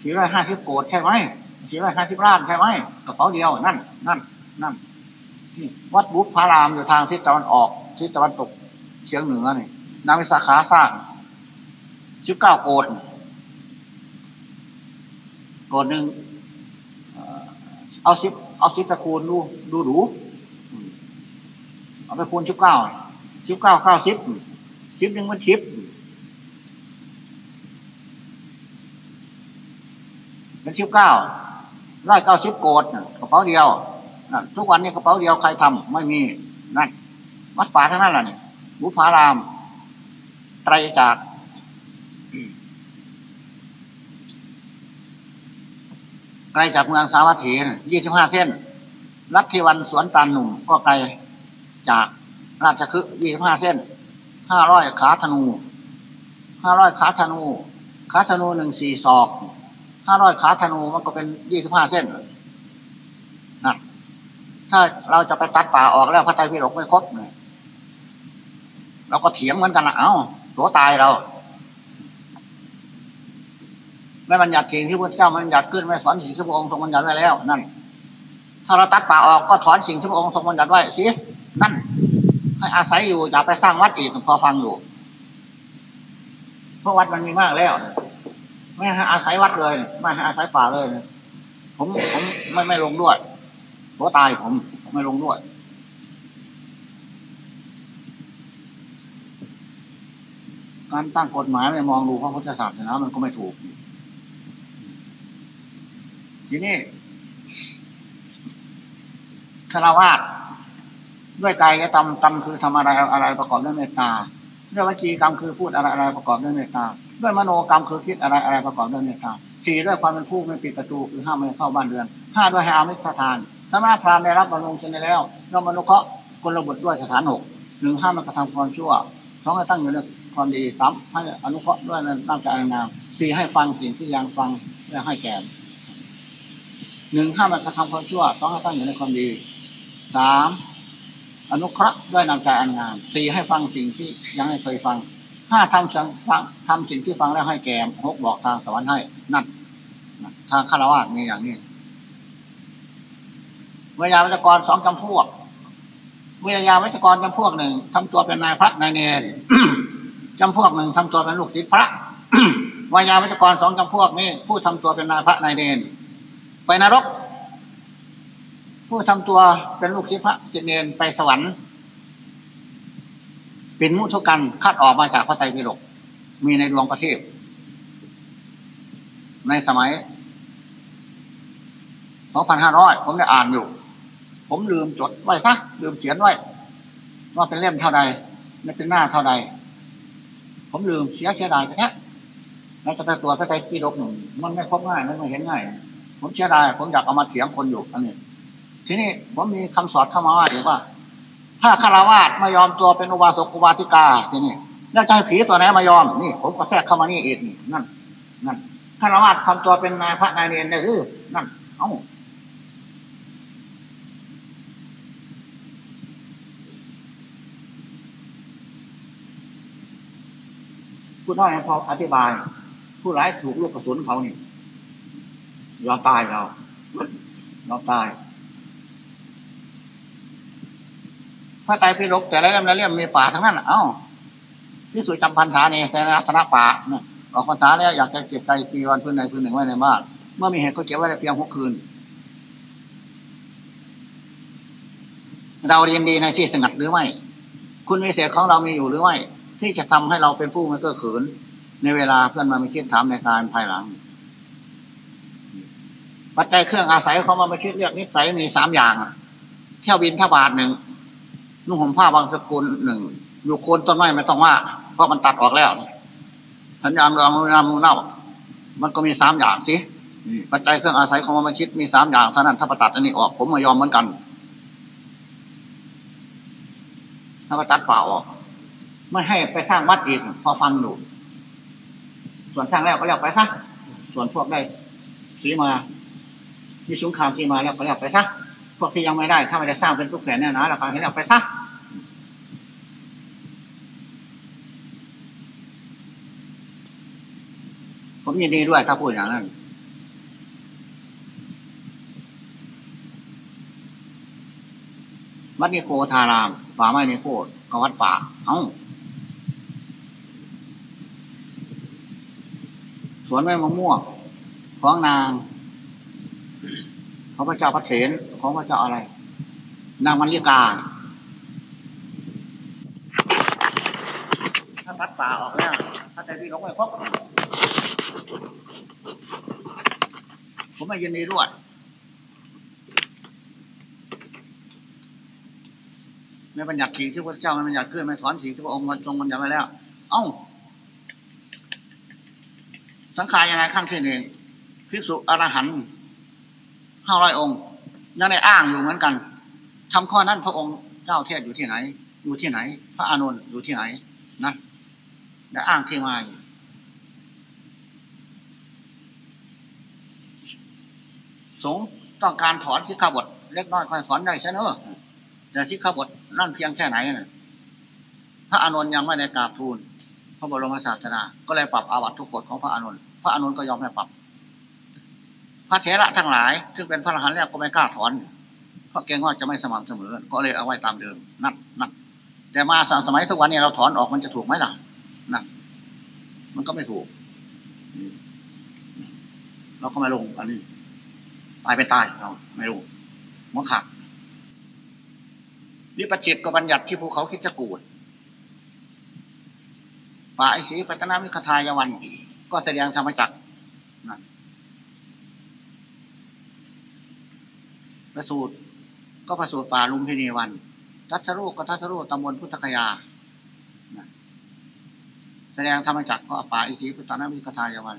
สี่ร้อยห้าสิบโกดใช่ไหมสี่ร้อยห้าสิบล้านใช่ไหมกระเป๋าเดียวนั่น นั่น นั่น วัดบุพารามอยู่ทางทิศตะวันออกทิศตะวันตกเฉียงเหนือนี่นางวิสาขาสร้างสิบเก้าโกดโกดหนึ่งเอาสิบเอาสิบไปคูณดูดูดูเอาไปคูณสิบเก้าสิบเก้าเก้าสิบสิบหนึ่งมันสิบเป็นสิบเก้าร้อยเก้าสิบโกดกระเป๋าเดียว ทุกวันนี้กระเป๋าเดียวใครทำไม่มีนั่นวัดป่าทั้งนั้นแหละนี่บุพาราม ไตรจากลจากเมืองสาวัตถียี่สิบห้าเส้นลัทธิวันสวนตาลหนุ่ม ก็ไกลจากราชคฤห์ยี่สิบห้าเส้น ห้าร้อยขาธนู ห้าร้อยขาธนู ขาธนูหนึ่งสี่ศอก ห้าร้อยขาธนูมันก็เป็นยี่สิบห้าเส้น ถ้าเราจะไปตัดป่าออกแล้วพระไตรปิฎกไม่ครบเราก็เถียงเหมือนกันนะเอ้าตัวตายเราไม่บัญญัติสิ่งที่พระเจ้ามันบัญญัติขึ้นไม่สอนสิ่งที่พระองค์ทรงบัญญัติไว้แล้ว นั่น ถ้าเราตัดป่าออกก็ถอนสิ่งที่พระองค์ทรงบัญญัติไว้สินั่น ให้อาศัยอยู่อย่าไปสร้างวัดอีกพอฟังอยู่เพราะวัดมันมีมากแล้วไม่ให้อาศัยวัดเลย ไม่ให้อาศัยป่าเลย ผมผมไม่ไม่ลงด้วย หัวตายผมไม่ลงด้วย การตั้งกฎหมายไม่มองดูพระพุทธศาสนามันก็ไม่ถูก ทีนี้คารวาสด้วยกายกรรมกรรมคือทำอะไรอะไรประกอบด้วยเมตตาด้วยวจีกรรมคือพูดอะไรอะไรประกอบด้วยเมตตาด้วยมโนกรรมคือคิดอะไรอะไรประกอบด้วยเมตตาสี่ด้วยความเป็นผู้ไม่ปิดประตูคือห้ามไม่เข้าบ้านเรือนห้าด้วยให้อามิสถาน สมาพรามได้รับบำรุงชนแล้วย่อมนุเคราะห์คนระบุด้วยสถานหกหนึ่งห้ามมันกระทำความชั่วสองให้ตั้งอยู่ในความดีสามให้อนุเคราะห์ด้วยน้ำใจงามสี่ให้ฟังสิ่งที่ยังฟังและให้แก่หนึ่งห้ามมันกระทำความชั่วสองให้ตั้งอยู่ในความดีสามอนุเคราะห์ด้วยนำใจอันงามสี่ให้ฟังสิ่งที่ยังไม่เคยฟังห้าทำสังฟังทำสิ่งที่ฟังแล้วให้แก่หกบอกทางสวรรค์ให้นั่นทางฆราวาสมีอย่างนี้ วิญญาวิจกรสองจำพวกวิญญาวิจกรจำพวกหนึ่งทำตัวเป็นนายพระนายเนรจำพวกหนึ่งทำตัวเป็นลูกศิษย์พระวิญญาวิจกรสองจำพวกนี้ผู้ทำตัวเป็นนายพระนายเนรไปนรก ผู้ทำตัวเป็นลูกศิษย์พระจิตเนนไปสวรรค์เป็นมุทุกันคัดออกมาจากพระไตรปิฎกมีในดวงประเทศ ในสมัย 2,500 ผมได้อ่านอยู่ ผมลืมจดไว้ซะลืมเขียนไว้ว่าเป็นเล่มเท่าใดไม่เป็นหน้าเท่าใด ผมลืมเสียเสียดายแค่แล้วจะไปตัวพระไตรปิฎกหนึ่งมันไม่ครบง่ายมันไม่เห็นง่าย ผมเสียดายผมอยากเอามาเถียงคนอยู่อันนี้ ทีนี้ผมมีคำสอนเข้ามาว่าอีกว่า ถ้าฆราวาสไม่ยอมตัวเป็นอุบาสกอุบาสิกาทีนี้แล้วจะให้ผีตัวไหนมายอมนี่ ผมก็แทรกเข้ามานี่เอีกนี่นั่นนั่นฆราวาสทำตัวเป็นนายพระนายเนรได้หรือนั่น เอ้า ผู้น้อยพออธิบาย ผู้ร้ายถูกลูกกระสุนเขานี่ยอมตายเรายอมตายพระไตรปิฎกแต่ละเล่มละเล่มมีป่าทั้งนั้นเอ้าที่สุดจำพันธาเนี่ยแต่ละธนป่าเนี่ยออกพรรษาแล้วอยากจะเก็บใจปีวันพื้นใดพื้นหนึ่งไว้ในบ้านเมื่อมีเหตุก็เก็บไว้ได้เพียงหกคืน เราเรียนดีในที่สงัดหรือไม่ คุณวิเศษของเรามีอยู่หรือไม่ ที่จะทำให้เราเป็นผู้ไม่เก้อขืนในเวลาเพื่อนมาไม่คิดถามในการภายหลัง ปัจจัยเครื่องอาศัยเขามาไม่คิดเรียกนิสัยมีสามอย่างเที่ยวบินท่าบาทหนึ่งนุ่งห่มผ้าบางสกุลหนึ่งอยู่โคนต้นไม้ไม่ต้องว่า เพราะมันตัดออกแล้วสัญญาณรองนามเน่ามันก็มีสามอย่างสิปัจจัยเครื่องอาศัยของมันคิดมีสามอย่างเท่านั้นถ้าประตัดอันนี้ออกผมมายอมเหมือนกัน ถ้าประตัดเปล่าออก ไม่ให้ไปสร้างวัดอีกพอฟังดูส่วนสร้างแล้วก็เรียกไปซะส่วนพวกได้สีมามีสงครามที่มาแล้วก็เรียกไปซะพวกที่ยังไม่ได้ ถ้าไม่ได้สร้างเป็นทุกแผ่นแน่นะเราก็ให้เรียกไปซะผมยินดีด้วยถ้าพูดอย่างนั้นวัดนิโคทารามป่าไม้นิโคกวัดป่า เอ้า สวนไม้มะม่วงของนาง ของพระเจ้าพระเถรของพระเจ้าอะไร นางมันลิกาถ้าวัดป่าออกแล้วถ้าใจพี่เขาไม่ครบผมไม่ยินดีด้วยไม่บัญญัติสิ่งที่พระเจ้าไม่บัญญัติขึ้นไม่ถอนสิ่งที่พระองค์มันทรงบัญญัติไว้แล้ว เอ้า สังขารยังไงข้างที่หนึ่งภิกษุอรหันต์ห้าร้อยองค์ ยังได้อ้างอยู่เหมือนกันทำข้อนั้นพระองค์เจ้าเทศอยู่ที่ไหน อยู่ที่ไหน พระอานนท์อยู่ที่ไหนนะได้อ้างที่มาสงต้องการถอนที่ข้าบท เล็กน้อยค่อยถอนได้ใช่เนอะแต่ที่ข้าบทนั่นเพียงแค่ไหนนะพระอานนท์ยังไม่ได้กราบทูลพระบรมศาสดาก็เลยปรับอาวัตทุกกฎของพระอานนท์ ระอานนก็ยอมให้ปรับ พระเถระทั้งหลาย ซึ่งเป็นพระอรหันต์แล้วก็ไม่กล้าถอน เพราะเกรงว่าจะไม่สม่ำเสมอ ก็เลยเอาไว้ตามเดิม นั่นนั่นแต่มาสมัยทุกวันนี้เราถอนออกมันจะถูกไหมล่ะนั่นมันก็ไม่ถูก เราก็ไม่ลงอันนี้ตายเป็นตายเราไม่รู้มังขาดวิปจิตก็บัญญัติที่ภูเขาคิดจะกูดป่าไอสีปัตนาวิคทายวัน ก็แสดงธรรมจักรนั่นประสูตรก็ประสูตรป่าลุมพินีวัน ทัศรูก็ทัศรูตำบลพุทธคยา แสดงธรรมจักรก็ป่าอิสีปัตนาวิคทายวัน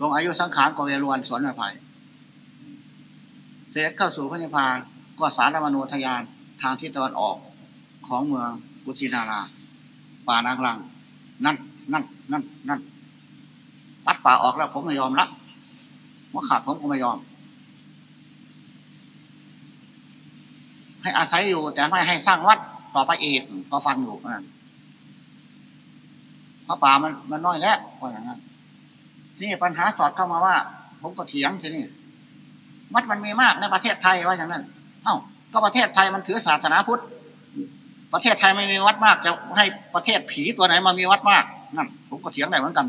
ลงอายุสังขารก็เวรวนสวนไม้ไผ่เสด็จเข้าสู่พระนิพพานก็สารมโนทยานทางทิศตะวันออกของเมืองกุชินารา ป่านางลัง นั่น นั่นนั่นนั่นตัดป่าออกแล้วผมไม่ยอมละว่าขาดผมก็ไม่ยอม ให้อาศัยอยู่ แต่ไม่ให้สร้างวัดต่อไปเอีกก็ฟังอยู่นั่นเพราะป่ามันมันน้อยแล้วว่าอย่างนั้นที่ปัญหาสอดเข้ามาว่า ผมก็เถียงทีนี่วัดมันมีมากในประเทศไทยว่าอย่างนั้น เอ้าก็ประเทศไทยมันถือศาสนาพุทธประเทศไทยไม่มีวัดมากจะให้ประเทศผีตัวไหนมามีวัดมาก นั่นผมก็เถียงได้เหมือนกัน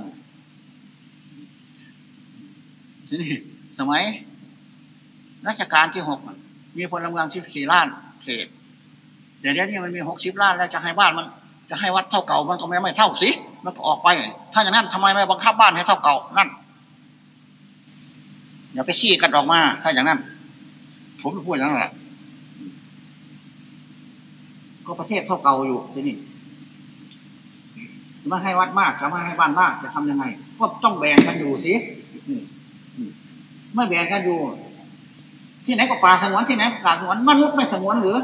ทีนี้สมัยรัชกาลที่หกมีพลเมืองสิบสี่ล้านเศษแต่เดี๋ยวนี้มันมีหกสิบล้านแล้วจะให้บ้านมัน จะให้วัดเท่าเก่ามันก็ไม่ไม่เท่าสิมันก็ออกไป ถ้าอย่างนั้นทำไมไม่บังคับบ้านให้เท่าเก่านั่นอย่าไปขี้กันออกมา ถ้าอย่างนั้น ผมพูดอย่างนั้นแหละก็ประเทศเท่าเก่าอยู่ที่นี่ ไม่ให้วัดมากจะไม่ให้บ้านมากจะทำยังไง ก็ต้องแบ่งกันอยู่สิไม่แบ่งกันอยู่ ที่ไหนก็ป่าสงวนที่ไหนป่าสงวนมนุษย์ไม่สงวนหรือ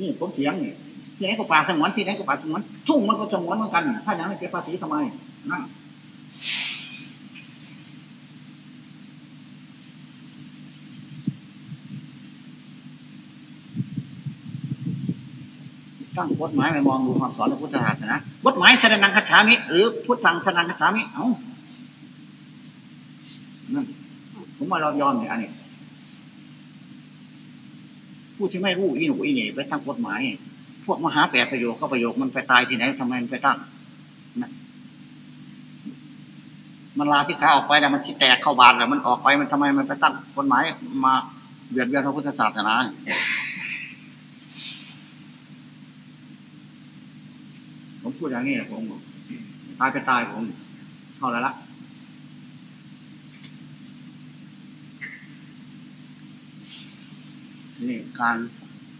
นี่ผมเถียงนี่ที่ไหนก็ป่าสงวนที่ไหนก็ป่าสงวนชุ่งมันก็สงวนเหมือนกัน ถ้าอย่างนั้นเก็บภาษีทำไมนั่น ตั้งกฎหมายไปมองดูความสอนของพุทธศาสนากฎหมายสนังคัจฉามิ หรือพุทธังสนังคัจฉามิ เอ้านั่นผมว่าเรายอมเนี่ยอันนี้ผู้ที่ไม่รู้อีหนูอีนี่ไปตั้งกฎหมาย พวกมหาแปดประโยคเข้าประโยคมันไปตายที่ไหนทำไมมันไปตั้งมันลาที่ขาออกไปแล้วมันที่แตกเข้าบาดแล้วมันออกไปมันทำไมมันไปตั้งกฎหมายมาเบียดเบียนพระพุทธศาสนา ผมพูดอย่างนี้ผมตายไปตายผมเท่าไรละนี่การ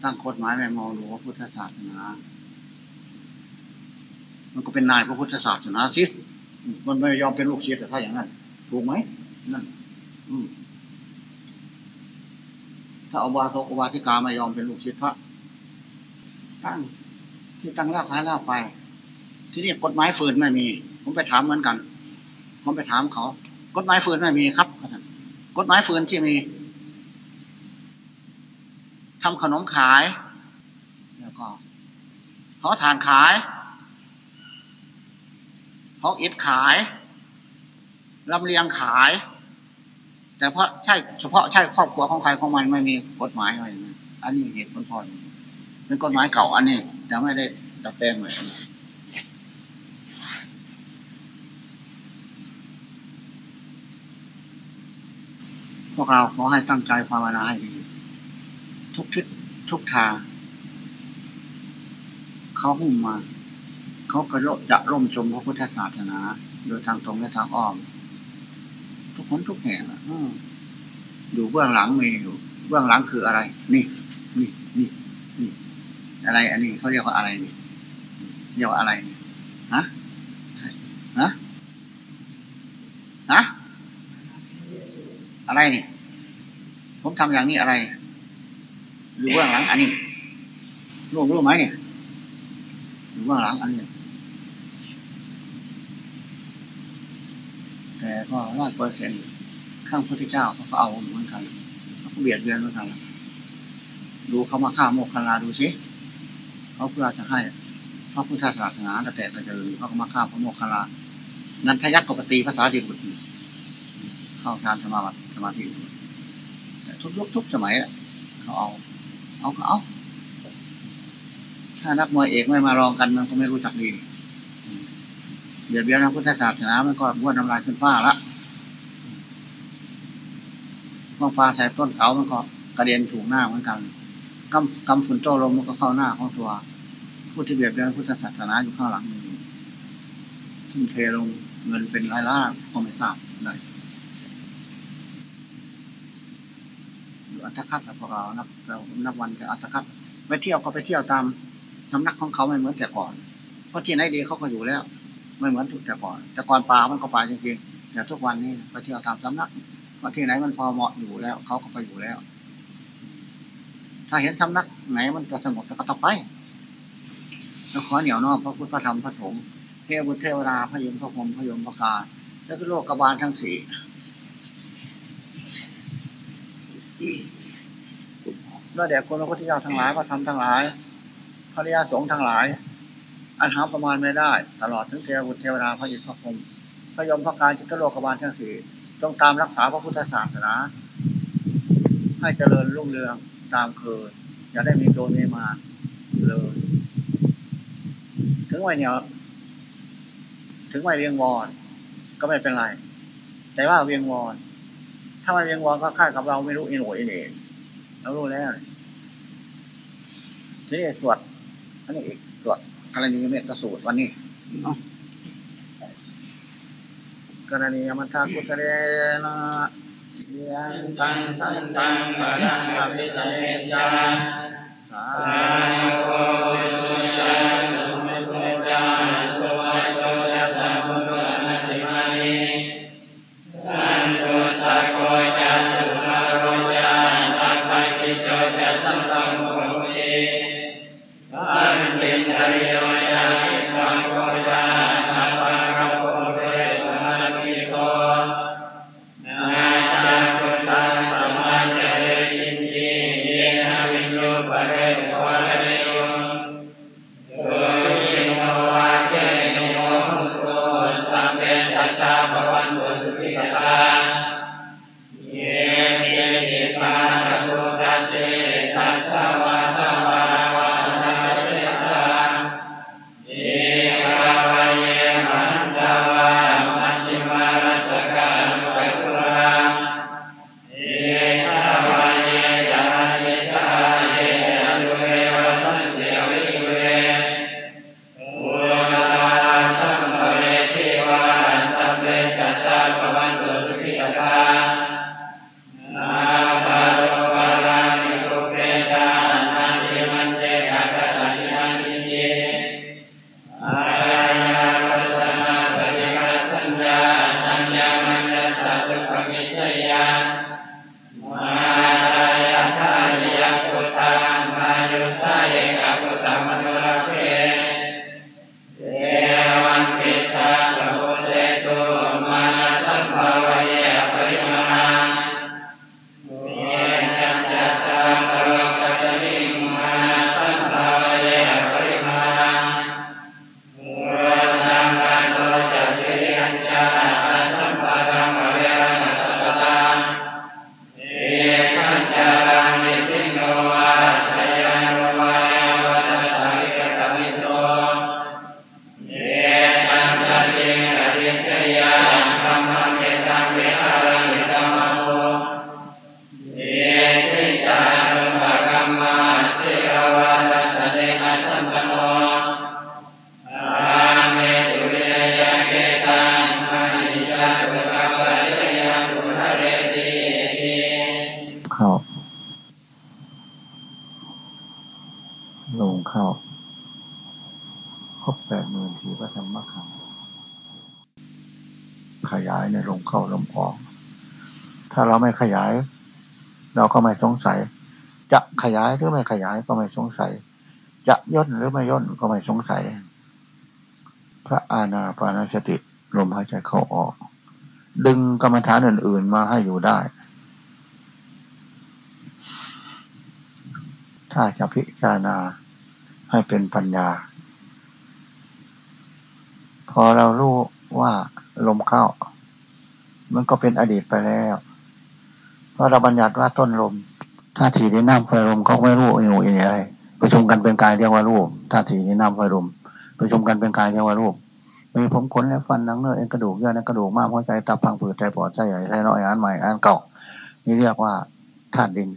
ตั้งกฎหมายในมองดูว่าพุทธศาสนา มันก็เป็นนายพระพุทธศาสนาสิมันไม่ยอมเป็นลูกศิษย์แต่ถ้าอย่างนั้น ถูกไหมนั่นถ้าอบาสกอบาสิกาไม่ยอมเป็นลูกศิษย์พระตั้งที่ตั้งแล้วขายแล้วไป ที่นี่กฎหมายฝืนไม่มี ผมไปถามเหมือนกัน ผมไปถามเขา กฎหมายฝืนไม่มีครับ กฎหมายฝืนที่มีทำขนมขาย แล้วก็เขาทานขายเขาอิดขายลำเลียงขาย แต่เพราะใช่เฉพาะใช่ครอบครัวของใครของมันไม่มีกฎหมายอะไรนะอันนี้เหตุผลพอเป็นกฎหมายเก่าอันนี้แต่ไม่ได้ดัดแปลงใหม่ วกเราขอให้ตั้งใจภาวนาให้ดีทุกทิศทุกทางเขาหุ้มมา เขากระโดดจะร่มชมพระพุทธศาสนา โดยทางตรงและทางอ้อม ทุกคนทุกแห่งอยู่เบื้องหลังมีอยู่ เบื้องหลังคืออะไร นี่ นี่นี่นี่อะไร อันนี้เขาเรียกว่าอะไรนี่เรียกว่าอะไรนี่ฮะฮะฮะ อะไรนี่ผมทำอย่างนี้อะไร อยู่เบื้องหลัง อันนี้รู้รู้ไหมเนี่ยอยู่เบื้องหลัง อันนี้แต่ก็ร้อยเปอร์เซ็นต์ข้างพระพุทธเจ้าเขาก็เอาเหมือนกันเขาเบียดเบียนเหมือนกันดูเขามาฆ่าโมกขลาดูสิเขาเพื่อจะให้พระพุทธศาสนาแต่แต่จะเจริญเขาก็มาฆ่าพระโมกขลานันทยักษ์ปกติภาษาดีบุตร เข้าฌานสมาบัติสมาธิแต่ทุกยุคทุกสมัยเขาเอา เอาเขาเอาถ้านักมวยเอกไม่มาลองกันมันก็ไม่รู้จักดีเบียดเบียนพระพุทธศาสนามันก็บ้วนน้ำลายขึ้นฟ้าละฟ้าฟ้าใส่ต้นเขามันก็กระเด็นถูกหน้าเหมือนกันกำกำฝุ่นโตลมมันก็เข้าหน้าของตัว ผู้ที่เบียดเบียนพุทธศาสนาอยู่ข้างหลังทุ่มเทลงเงินเป็นรายล้านก็ไม่ทราบเลย อัตคัดกับพวกเรานับเรานับวันจะอัตคัดไปเที่ยวก็ไปเที่ยวตามสำนักของเขาไม่เหมือนแต่ก่อน เพราะที่ไหนดีเขาก็อยู่แล้วไม่เหมือนแต่ก่อน แต่ก่อนป่ามันก็ป่าจริงๆแต่ทุกวันนี้ไปเที่ยวตามสำนักว่าที่ไหนมันพอเหมาะอยู่แล้วเขาก็ไปอยู่แล้ว ถ้าเห็นสำนักไหนมันจะสงบก็ต้องไปแล้วขอเหนียวนอกพระพุทธพระธรรมพระสงฆ์เทวบุตรเทวดาพระยมพระพรหมพระยมพระกา แล้วก็โลกกบาลทั้งสี่ ด้วยแด่คนพระพุทธเจ้าทั้งหลายพระธรรมทั้งหลายพระริยสงฆ์ทั้งหลาย อันหาประมาณไม่ได้ ตลอดถึงเทวบุตรเทวดาพระยินพระพรมพระยมพระการจิตโลกบาลทั้งสี่ต้องตามรักษาพระพุทธศาสนา ให้เจริญรุ่งเรืองตามเคยอย่าได้มีตัวนี้มาเลยถึงวัยเนี่ยถึงวัยเวียงวอนก็ไม่เป็นไร แต่ว่าเวียงวอน ถ้าไม่เวียงวอนก็ค่ายกับเราไม่รู้อินโหยอินเองเรารู้แล้วทีนี้สวดอันนี้อีกสวดกรณีเมตสูตรวันนี้กรณีมันทากุตเรนะยังตังสันตังปะรังอภิสัมเมจาสาโกตุจาสุเมตุจาสุวัจโตยั เข้าลมออก ถ้าเราไม่ขยาย เราก็ไม่สงสัย จะขยายหรือไม่ขยายก็ไม่สงสัย จะย่นหรือไม่ย่นก็ไม่สงสัย พระอาณาปานสติลมหายใจเข้าออก ดึงกรรมฐานอื่น ๆ มาให้อยู่ได้ ถ้าจะพิจารณาให้เป็นปัญญา พอเรารู้ว่าลมเข้า มันก็เป็นอดีตไปแล้ว เพราะเราบัญญัติว่าต้นลมท่าทีในน้ำไฟลมเขาไม่รู้อยู่อีอะไรประชุมกันเป็นกายเรียกว่ารูปท่าทีในน้ำไฟลมประชุมกันเป็นกายเรียกว่ารูปมีผมขนและฟันนังเนื้อเอ็นกระดูกเยื่อในกระดูกมากหัวใจตับพังผืดใจปอดใจใหญ่ใจน้อยอันใหม่อันเก่านี่เรียกว่าธาตุดิน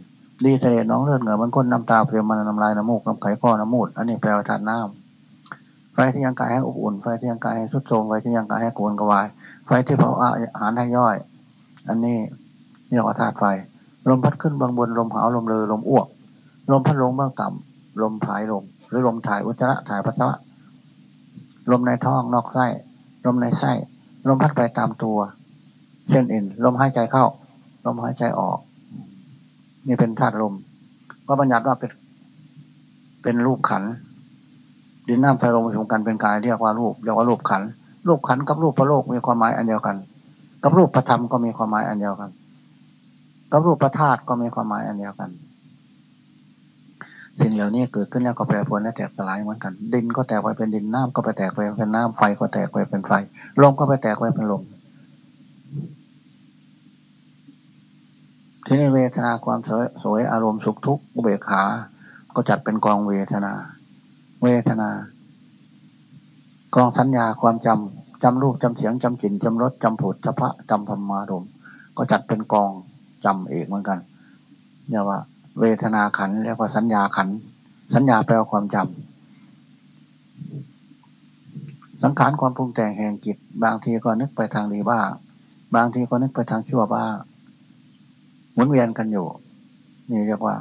ดีเสด็จน้องเลือดเหงื่อมันก้นน้ำตาเปรียมมันน้ำลายน้ำมูกน้ำไข่ข้อน้ำมูดอันนี้แปลว่าธาตุน้ำไฟที่ยังกายให้อบอุ่นไฟที่ยังกายให้สุดโทมไฟที่ยังกายให้โกนกวาย ไฟที่เผาอาหารให้ย่อย อันนี้เรียกว่าธาตุไฟ ลมพัดขึ้นบางบนลมหาวลมเลอลมอ้วก ลมพัดลงเบื้องต่ำลมผายลม หรือลมถ่ายอุจจาระถ่ายปัสสาวะลมในท้องนอกไส้ลมในไส้ลมพัดไปตามตัวเส้นเอ็นลมหายใจเข้า ลมหายใจออก นี่เป็นธาตุลม ก็บัญญัติว่าเป็น เป็นรูปขันดินน้ำไฟลมผสมกันเป็นกายเรียกว่ารูปเรียกว่ารูปขัน รูปขันกับรูปพระโลกมีความหมายอันเดียวกัน กับรูปพระธรรมก็มีความหมายอันเดียวกัน กับรูปพระธาตุก็มีความหมายอันเดียวกัน สิ่งเหล่านี้เกิดขึ้นแล้วก็แปรปรวนและแตกสลายเหมือนกัน ดินก็แตกไปเป็นดินน้ำก็ไปแตกไปเป็นน้ำไฟก็แตกไปเป็นไฟลมก็ไปแตกไปเป็นลมทีนี้เวทนาความสวยสวยอารมณ์สุขทุกข์อุเบกขา ก็จัดเป็นกองเวทนา เวทนา กองสัญญาความจำจำรูปจำเสียงจำกลิ่นจำรสจำผุดจำพระจำธรรมารมก็จัดเป็นกองจำเอกเหมือนกันเรียกว่า เวทนาขันเรียกว่าสัญญาขัน สัญญาแปลว่าความจำสังขารความปรุงแต่งแห่งจิต บางทีก็นึกไปทางดีบ้างบางทีก็นึกไปทางชั่วบ้างหมุนเวียนกันอยู่ นี่เรียกว่า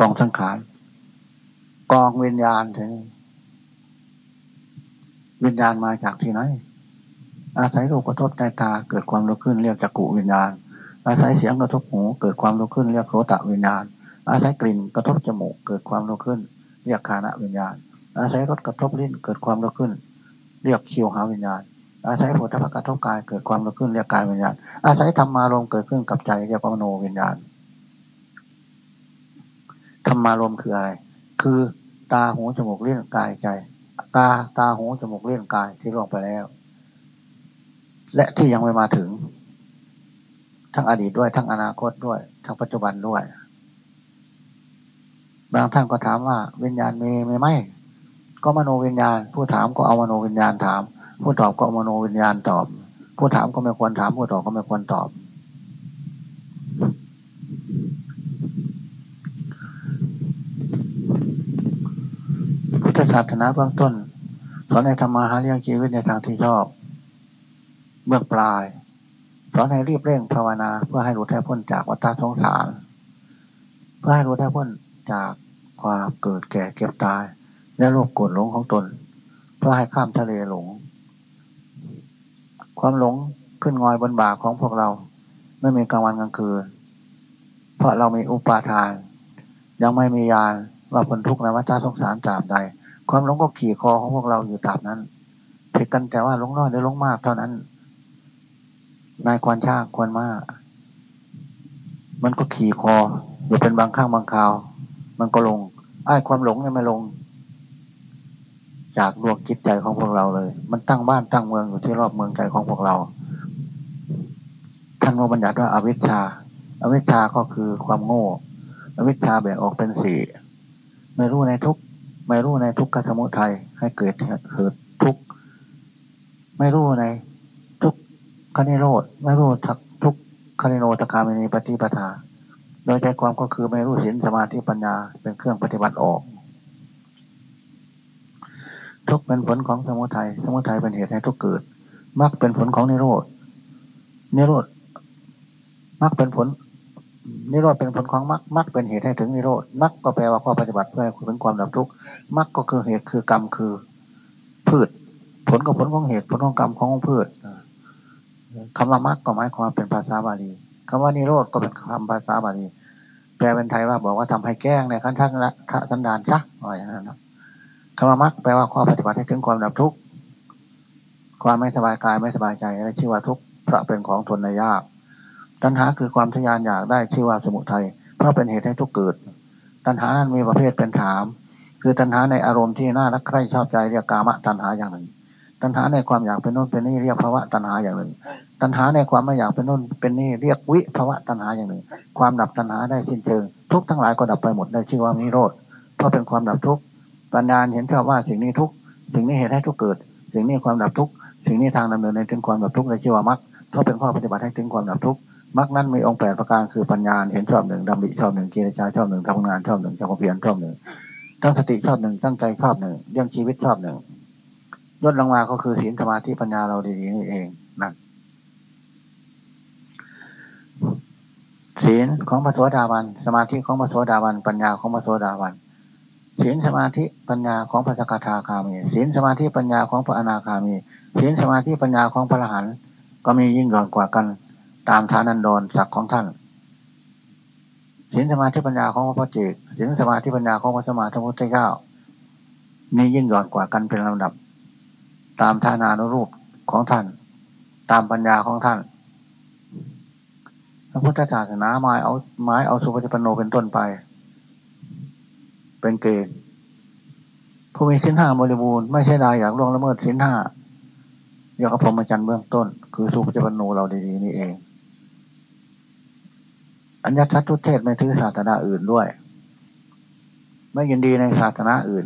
กองสังขารกองวิญญาณถึง วิญญาณมาจากที่ไหน อาศัยรูปกระทบในตาเกิดความรู้ขึ้นเรียกจักกุวิญญาณ อาศัยเสียงกระทบหู เกิดความรู้ขึ้นเรียกโสตวิญญาณ อาศัยกลิ่นกระทบจมูก เกิดความรู้ขึ้น เรียกคานะวิญญาณ อาศัยรสกระทบลิ้นเกิดความรู้ขึ้น เรียกคิวหาวิญญาณ อาศัยผลทพกระทบกายเกิดความรู้ขึ้นเรียกกายวิญญาณ อาศัยธรรมารมเกิดขึ้นกับใจเรียกว่ามโนวิญญาณธรรมารมคืออะไร คือตาหูจมูกเลี้ยงกายใจ ตาตาหูจมูกเลี้ยงกายที่ล่วงไปแล้ว และที่ยังไม่มาถึง ทั้งอดีตด้วยทั้งอนาคตด้วย ทั้งปัจจุบันด้วย บางท่านก็ถามว่า วิญญาณมีไหมก็มโนวิญญาณ ผู้ถามก็เอามโนวิญญาณถาม ผู้ตอบก็เอามโนวิญญาณตอบ ผู้ถามก็ไม่ควรถาม ผู้ตอบก็ไม่ควรตอบพุทธ ศาสนาเบื้องต้น สอนให้ทำมาหาเลี้ยงชีวิตในทางที่ชอบ เบื้องปลาย สอนให้รีบเร่งภาวนา เพื่อให้รู้แท้พ้นจากวัฏสงสาร เพื่อให้รู้แท้พ้นจากความเกิดแก่เก็บตาย และโลภโกรธหลงของตน เพื่อให้ข้ามทะเลหลง ความหลงขึ้นงอยบนบ่าของพวกเรา ไม่มีกลางวันกลางคืน เพราะเรามีอุปาทาน ยังไม่มียานว่าผลทุกข์ในวัฏสงสารตราบใด ความหลงก็ขี่คอของพวกเราอยู่ตาบนั้นผิดกันแต่ว่าหลงน้อยหรือหลงมากเท่านั้น นายควรชาควรมาก มันก็ขี่คออยู่เป็นบางข้างบางคราว มันก็ลงไอ้ความหลงเนี่ยไม่ลง จากดวงจิตใจของพวกเราเลย มันตั้งบ้านตั้งเมืองอยู่ที่รอบเมืองใจของพวกเราท่านว่าบัญญัติว่าอาวิชชาอาวิชชาก็คือความโง่อวิชชาแบ่งออกเป็นสี่ไม่รู้ในทุก ไม่รู้ในทุกขสมุทัยให้เกิดเกิดทุกไม่รู้ในทุกคณิโรธไม่รู้ทักทุกคณิโนตคามินีปฏิปทา โดยใจความก็คือไม่รู้ศีลสมาธิปัญญาเป็นเครื่องปฏิบัติออก ทุกเป็นผลของสมุทัยสมุทัยเป็นเหตุให้ทุกเกิดมรรคเป็นผลของนิโรธนิโรธมรรคเป็นผล นิโรธเป็นผลของมรรคมรรคเป็นเหตุให้ถึงนิโรธมรรคก็แปลว่าข้อปฏิบัติเพื่อให้ถึงความดับทุกข์มรรคก็คือเหตุคือกรรมคือพืช ผลกับผลของเหตุผลของกรรมของพืชคำว่ามรรคก็หมายความเป็นภาษาบาลีคำว่านิโรธก็เป็นคำภาษาบาลีแปลเป็นไทยว่าบอกว่าทำให้แก้งในขั้นทัศนสันดานชักอะไรอย่างนั้นคำว่ามรรคแปลว่าข้อปฏิบัติให้ถึงความดับทุกข์ความไม่สบายกายไม่สบายใจและชื่อว่าทุกข์เพราะเป็นของทนในยาก ตัณหาคือความทยานอยากได้ชื่อว่าสมุทัยเพราะเป็นเหตุให้ทุกเกิด ตัณหานั้นมีประเภทเป็นถามคือตัณหาในอารมณ์ที่น่ารักใคร่ชอบใจเรียกกามะตัณหาอย่างหนึ่ง ตัณหาในความอยากเป็นโน้นเป็นนี่เรียกภาวะตัณหาอย่างหนึ่ง ตัณหาในความไม่อยากเป็นโน้นเป็นนี่เรียกวิภาวะตัณหาอย่างหนึ่ง ความดับตัณหาได้สิ้นเชิง ทุกทั้งหลายก็ดับไปหมดได้ชื่อว่ามิโรธเพราะเป็นความดับทุกข์ปัญญาเห็นชอบว่าสิ่งนี้ทุกสิ่งนี้เหตุให้ทุกเกิด สิ่งนี้ความดับทุกสิ่งนี้ทางดำเนินในถึงความดับทุกข์ในชื่อว่ามรรคเพราะเป็นข้อปฏิบัติให้ถึงความดับทุกข์ มรรคนั้นมีองค์แปดประการคือปัญญาเห็นชอบหนึ่งดำริชอบหนึ่งเจริญชอบหนึ่งทำงานชอบหนึ่งจำเพียรชอบหนึ่งตั้งสติชอบหนึ่งตั้งใจชอบหนึ่งเรื่องชีวิตชอบหนึ่งยศลงมาก็คือศีลสมาธิปัญญาเราดีๆนี่เองนั่นศีลของพระโสดาบัน สมาธิของพระโสดาบัน ปัญญาของพระโสดาบันศีลสมาธิปัญญาของพระสกทาคามีศีลสมาธิปัญญาของพระอนาคามีศีลสมาธิปัญญาของพระอรหันต์ก็มียิ่งย่อนกว่ากัน ตามฐานันดรศักดิ์ของท่านศีลสมาธิปัญญาของพระพุทธเจ้าศีลสมาธิปัญญาของพระสมมาธิพุทธเจ้ามียิ่งย่อนกว่ากันเป็นลำดับ ตามฐานานุรูปของท่าน ตามปัญญาของท่านพระพุทธศาสนาไม้เอาไม้เอาสุปฏิปันโนเป็นต้นไป เป็นเกณฑ์ผู้มีสินห้าบริบูรณ์ไม่ใช่ดายอยากล่วงละเมิดสินห้าเรียกพรหมจรรย์เบื้องต้น คือสุปฏิปันโนเราดีๆนี่เอง อัญญทัตทุเทศไม่ถือศาสนาอื่นด้วย ไม่ยินดีในศาสนาอื่น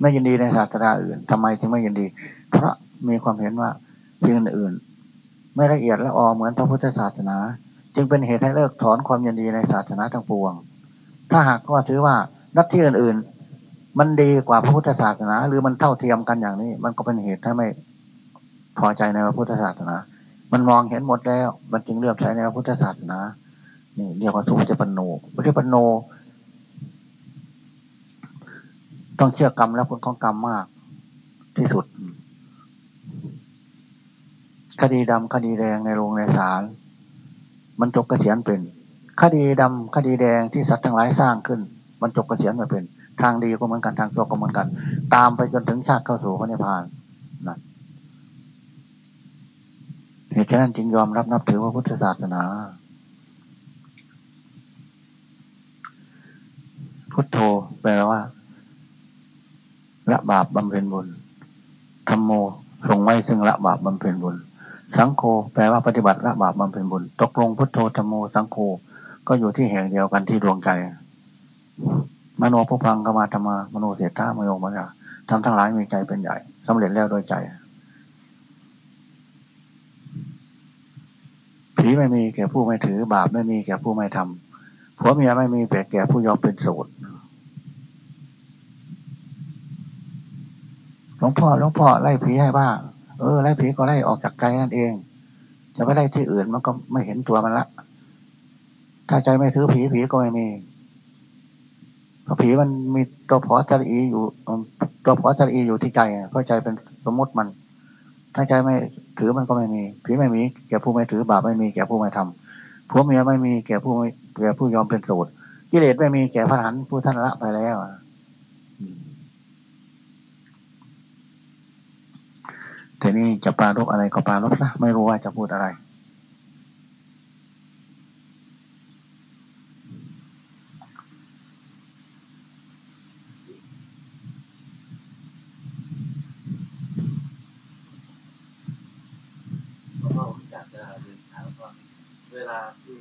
ไม่ยินดีในศาสนาอื่นทำไมถึงไม่ยินดี เพราะมีความเห็นว่าสิ่งอื่น ไม่ละเอียดและออเหมือนพระพุทธศาสนา จึงเป็นเหตุให้เลิกถอนความยินดีในศาสนาทั้งปวง ถ้าหากว่าถือว่านักที่อื่น ๆ มันดีกว่าพระพุทธศาสนา หรือมันเท่าเทียมกันอย่างนี้ มันก็เป็นเหตุให้ไม่พอใจในพระพุทธศาสนา มันมองเห็นหมดแล้ว มันจึงเลือกใช้ในพระพุทธศาสนา นี่เรียกว่าสุปฏิปันโนสุปฏิปันโน ต้องเชื่อกรรมและผลของกรรมมาก ที่สุด คดีดำคดีแดงในโรงในศาลมันจบกเกษียณเป็น คดีดำคดีแดงที่สัตว์ทั้งหลายสร้างขึ้น มันจบกเกษียณมาเป็น ทางดีก็เหมือนกันทางชั่วก็เหมือนกัน ตามไปจนถึงชาติเข้าสู่พระนิพพานนั่นเหตุฉะนั้นจึงยอมรับนับถือว่าพุทธศาสนา พุทโธแปลว่าละบาปบำเพ็ญบุญธรรมโมทรงไว้ซึ่งละบาปบำเพ็ญบุญ สังโฆแปลว่าปฏิบัติละบาปบำเพ็ญบุญ ตกลงพุทโธธรรมโมสังโฆก็อยู่ที่แห่งเดียวกันที่ดวงใจ มโนผู้พังกมาธรรมามโนเสถามโยมะทำทั้งหลายมีใจเป็นใหญ่สำเร็จแล้วโดยใจผีไม่มีแก่ผู้ไม่ถือบาปไม่มีแก่ผู้ไม่ทำผัวเมียไม่มีแต่แก่ผู้ยอมเป็นโสดห ลวงพ่อหลวงพ่อไล่ผีให้บ้างเออไล่ผีก็ไล่ออกจากใจนั่นเอง จะไปไล่ที่อื่นมันก็ไม่เห็นตัวมันละถ้าใจไม่ถือผีผีก็ไม่มีเพราะผีมันมีตัวพอจรีอยู่ตัวพอจรีอยู่ที่ใจเพราะใจเป็นสมมติมัน ถ้าใจไม่ถือมันก็ไม่มี ผีไม่มีแก่ผู้ไม่ถือบาปไม่มีแก่ผู้ไม่ทำผัวเมียไม่มีแก่ผู้ไม่แก่ผู้ยอมเป็นโสดกิเลสไม่มีแก่พระหันผู้ท่านละไปแล้ว ทีนี้จะปลาลบอะไรก็ปลาลบนะไม่รู้ว่าจะพูดอะไร เวลาที่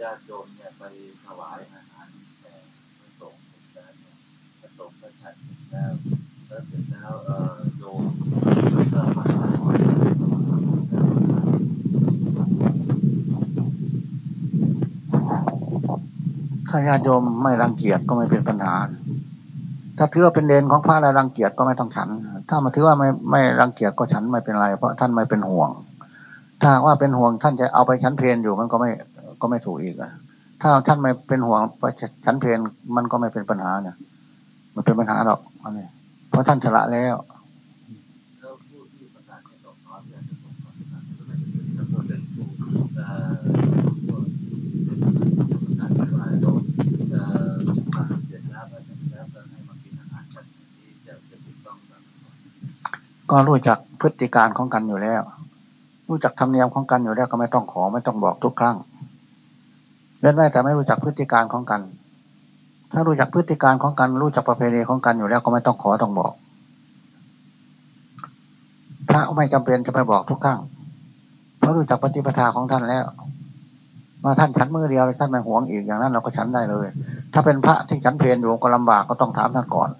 ญาติโยมเนี่ยไปถวายอาหารแด่พระสงฆ์แล้วเนี่ยพระสงฆ์ก็ฉันแล้ว ถ้าญาติโยมไม่รังเกียจก็ไม่เป็นปัญหา ถ้าถือว่าเป็นเดนของพระแล้วรังเกียจก็ไม่ต้องฉัน ถ้ามาถือว่าไม่ไม่รังเกียจก็ฉันไม่เป็นไร เพราะท่านไม่เป็นห่วง ถ้าว่าเป็นห่วงท่านจะเอาไปชั้นเพลนอยู่มันก็ไม่ก็ไม่ถูกอีกอะถ้าท่านไม่เป็นห่วงไปชั้นเพลนมันก็ไม่เป็นปัญหาเนี่ย มันเป็นปัญหาหรอกอันนี้ เพราะท่านสละแล้วก็รู้จักพฤติการของกันอยู่แล้ว รู้จักธรรมเนียมของกันอยู่แล้วก็ไม่ต้องขอไม่ต้องบอกทุกครั้งเล่นแม้แต่ไม่รู้จักพฤติการของกัน ถ้ารู้จักพฤติการของกันรู้จักประเพณีของกันอยู่แล้วก็ไม่ต้องขอต้องบอกพระไม่จำเป็นจะไปบอกทุกครั้งเพราะรู้จักปฏิปทาของท่านแล้วมาท่านฉันมือเดียวท่านไม่หวงอีกอย่างนั้นเราก็ฉันได้เลย ถ้าเป็นพระที่ฉันเพลนอยู่ก็ลำบากก็ต้องถามท่านก่อน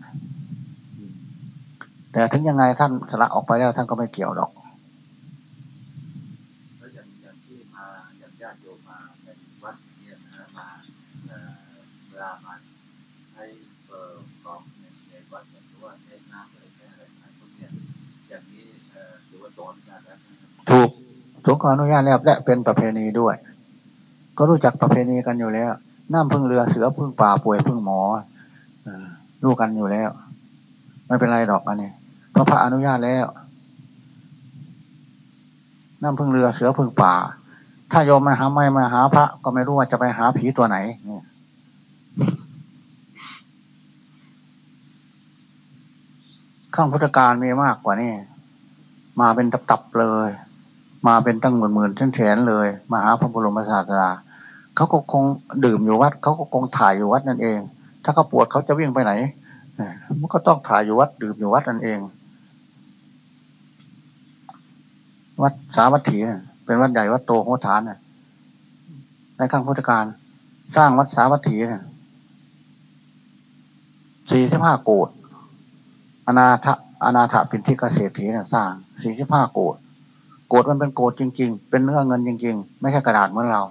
แต่ถึงยังไงท่านสละออกไปแล้วท่านก็ไม่เกี่ยวหรอก แล้วอย่างอย่างที่มาอย่างญาติโยมมาในวัดเนี่ยนะมาเอ่อเวลามาให้เอ่อกรอกในในวัดเนี่ยหรือว่าใช้น้ำอะไรใช้อะไรนะพวกเนี้ยอย่างนี้เอ่อถือว่าสอนกันแล้วนะครับ ถูกสงฆ์อนุญาตแล้วและเป็นประเพณีด้วย ก็รู้จักประเพณีกันอยู่แล้วน้ำพึ่งเรือเสือพึ่งป่าป่วยพึ่งหมอรู้กันอยู่แล้ว ไม่เป็นไรดอกอันนี้เพราะพระอนุญาตแล้วน้ำพึ่งเรือเสือพึ่งป่า ถ้าโยมมาหาไม่มาหาพระ ก็ไม่รู้ว่าจะไปหาผีตัวไหนเนี่ยข้างพุทธการมีมากกว่านี่มาเป็นตับๆเลย มาเป็นตั้งหมื่นหมื่นแสนแสนเลยมาหาพระบรมศาสดาเขาก็คงดื่มอยู่วัดเขาก็คงถ่ายอยู่วัดนั่นเอง ถ้าเขาปวดเขาจะวิ่งไปไหนมันก็ต้องถ่ายอยู่วัดดื่มอยู่วัดนั่นเอง วัดสาวัตถีเป็นวัดใหญ่วัดโตโหฐานน่ะในข้างพุทธการสร้างวัดสาวัตถีสี่สิบห้าโกดอนาถอนาถปินทิกเศรษฐีน่ะสร้างสี่สิบห้าโกด โกดมันเป็นโกดจริง ๆ เป็นเนื้อเงินจริง ๆ ไม่ใช่กระดาษเหมือนเรา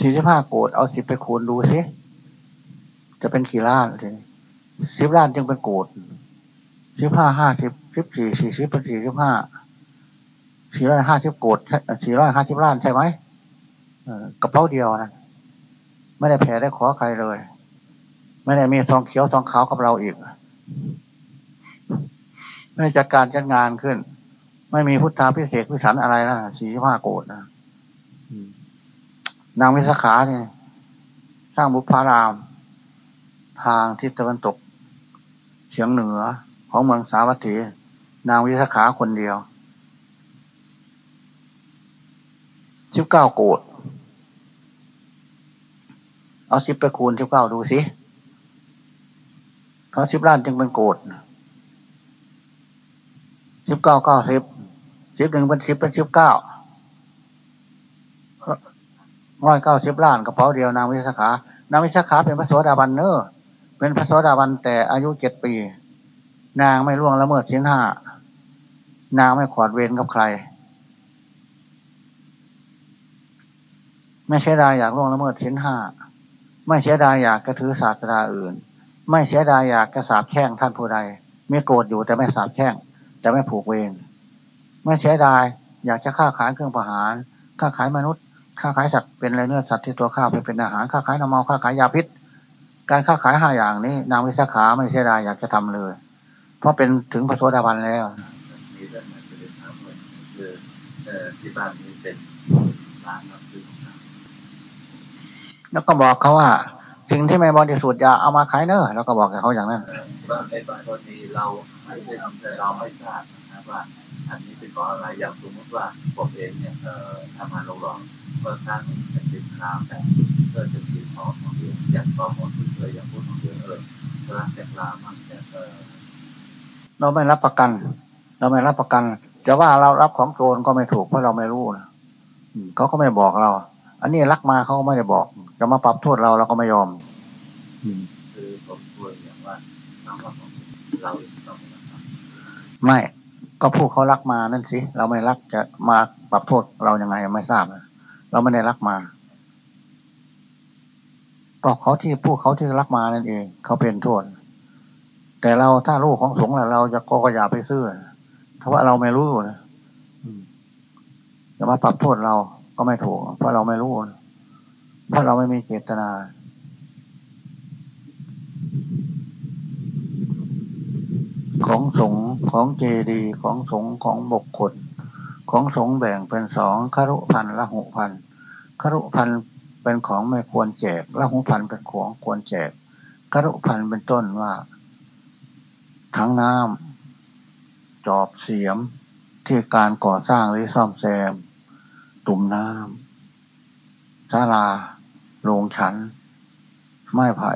สี่สิบห้าโกดเอาสิบไปคูณดูสิจะเป็นกี่ล้านทีนี้สิบล้านจึงเป็นโกดสิบห้าห้าสิบสิบสี่สี่สิบเป็นสี่สิบห้าสี่ร้อยห้าสิบโกดสี่ร้อยห้าสิบล้านใช่ไหมกระเป๋าเดียวนะไม่ได้แผ่ได้ขอใครเลย ไม่ได้มีซองเขียวซองขาวกับเราอีกไม่ได้จัดการจัดงานขึ้น ไม่มีพุทธาพิเศษพิสันอะไรนะสี่สิบห้าโกดนะอืมนางวิสาขาเนี่ย สร้างบุพาราม ทางทิศตะวันตกเฉียงเหนือของเมืองสาวัตถี นางวิสาขาคนเดียวสิบเก้าโกดเอาสิบไปคูณสิบเก้าดูสิเพราะสิบล้านจึงเป็นโกด สิบเก้าเก้าสิบสิบหนึ่งเป็นสิบเป็นสิบเก้าร้อยเก้าสิบล้านกระเป๋าเดียวนางวิสาขานางวิสาขาเป็นพระโสดาบันเนอร์เป็นพระโสดาบันแต่อายุเจ็ดปี นางไม่ล่วงละเมิดชิ้นห้านางไม่ขอดเวรกับใคร ไม่เสียดายอยากล่วงละเมิดชิ้นห้าไม่เสียดายอยากกระถือศาสดาอื่น ไม่เสียดายอยากกระสาบแช่งท่านผู้ใดไมีโกรธอยู่แต่ไม่สาบแช่ง แต่ไม่ผูกเวรไม่เสียดาย อยากจะค้าขายเครื่องประหารค้าขายมนุษย์ค้าขายสัตว์เป็นอะไรเนื้อสัตว์ที่ตัวข้าวไปเป็นอาหารค้าขายน้ำเมาค้าขายยาพิษ การค้าขายห้าอย่างนี้ นางวิสาขาไม่เสียดายอยากจะทำเลย เพราะเป็นถึงพระโสดาบันแล้วมีเรื่องไหนจะเรียนถามเลยคือเอ่อที่บ้านนี้เป็นร้านรับซื้อของเราแล้วก็บอกเขาว่าสิ่งที่ไม่บริสุทธิ์อย่าเอามาขายเนอะแล้วก็บอกกับเขาอย่างนั้นว่าในกรณีเรา ไม่ได้ทำแต่เราไม่ทราบนะว่าอันนี้เป็นของอะไรอย่างสมมติว่าผมเองเนี่ยเอ่อทำงานโรงแรมก็สร้างเป็นสินค้าแต่ก็จะมีของของเดือนอย่างกองของคุณเคยอย่างพูดของเดือนเออร้าแต่งร้ามันเนี่ยเออเราไม่รับประกัน เราไม่รับประกันจะว่าเรารับของโจรก็ไม่ถูกเพราะเราไม่รู้นะเขาก็ไม่บอกเรา อันนี้ลักมาเขาก็ไม่ได้บอก จะมาปรับโทษเราเราก็ไม่ยอม อืมควรอย่างว่าคำว่าของเราเองต้องไม่รับ ไม่ก็ผู้เขารักมานั่นสิเราไม่รักจะมาปรับโทษเรายังไงไม่ทราบเราไม่ได้รักมา ก็เขาที่ผู้เขาที่รักมานั่นเอง เขาเป็นโทษ แต่เราถ้าลูกของสงฆ์เราจะก็ก็อย่าไปซื้อถ้าว่าเราไม่รู้นะจะมาปรับโทษเราก็ไม่ถูก เพราะเราไม่รู้ เพราะเราไม่มีเจตนา ของสงฆ์ของเจดีย์ของสงฆ์ของบุคคล ของสงฆ์แบ่งเป็นสองคารุพันธ์ละหุพันธ์คารุพันธ์เป็นของไม่ควรแจกละหุพันธ์เป็นของควรแจกคารุพันธ์เป็นต้นว่า ทั้งน้ำจจอบเสียมที่การก่อสร้างหรือซ่อมแซม ตุ่มน้ำศาลาโรงฉัน ไม้ไผ่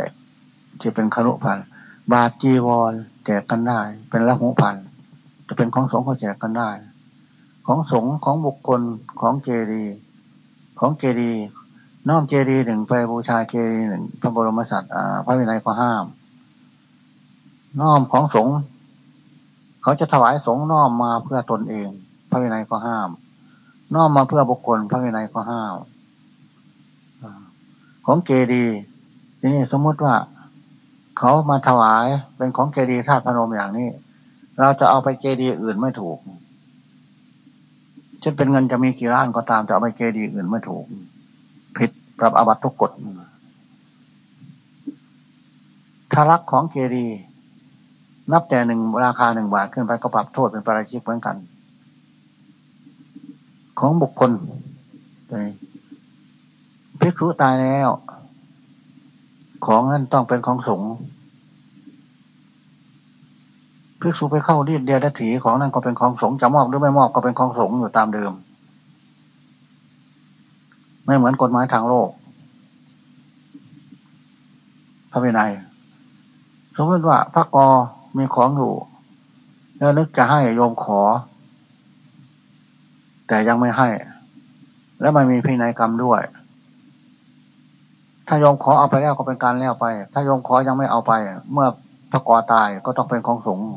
ที่เป็นครุพันธ์ บาทจีวรแจกกันได้ เป็นละหุพันจะเป็นของสงฆ์ก็แจกกันได้ ของสงฆ์ของบุคคลของเจดีของเจดีน้อมเจดีหนึ่งไปบูชาเจดีหนึ่งพระบรมศาสดาพระวินัยก็ห้าม น้อมของสงฆ์เขาจะถวายสงฆ์น้อมมาเพื่อตนเอง พระวินัยก็ห้าม น้อมมาเพื่อบุคคล พระวินัยก็ห้ามของเจดีทีนี้สมมติว่า เขามาถวายเป็นของเจดีย์ธาตุพนมอย่างนี้ เราจะเอาไปเจดีย์อื่นไม่ถูกเช่นเป็นเงินจะมีกี่ล้านก็ตามจะเอาไปเจดีย์อื่นไม่ถูก ผิดปรับอาบัตทุกกฎถ้ารักของเจดีย์นับแต่หนึ่งราคาหนึ่งบาทขึ้นไปก็ปรับโทษเป็นปาราชิกเหมือนกัน ของบุคคลพิกษุตายแล้ว ของนั้นต้องเป็นของสงฆ์ภิกษุไปเข้ารีดเดียดถีของนั้นก็เป็นของสงฆ์จะมอบหรือไม่มอบก็เป็นของสงฆ์อยู่ตามเดิม ไม่เหมือนกฎหมายทางโลกพระวินัยสมมติว่าพระกอมีของอยู่แล้วนึกจะให้โยมขอ แต่ยังไม่ให้ แล้วมันมีพินัยกรรมด้วย ถ้าโยมขอเอาไปแล้วก็เป็นการแล้วไป ถ้าโยมขอยังไม่เอาไป เมื่อพระกอตายก็ต้องเป็นของสงฆ์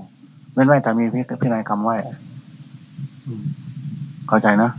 เว้นไว้แต่มีพินัยกรรมไว้เข้าใจนะ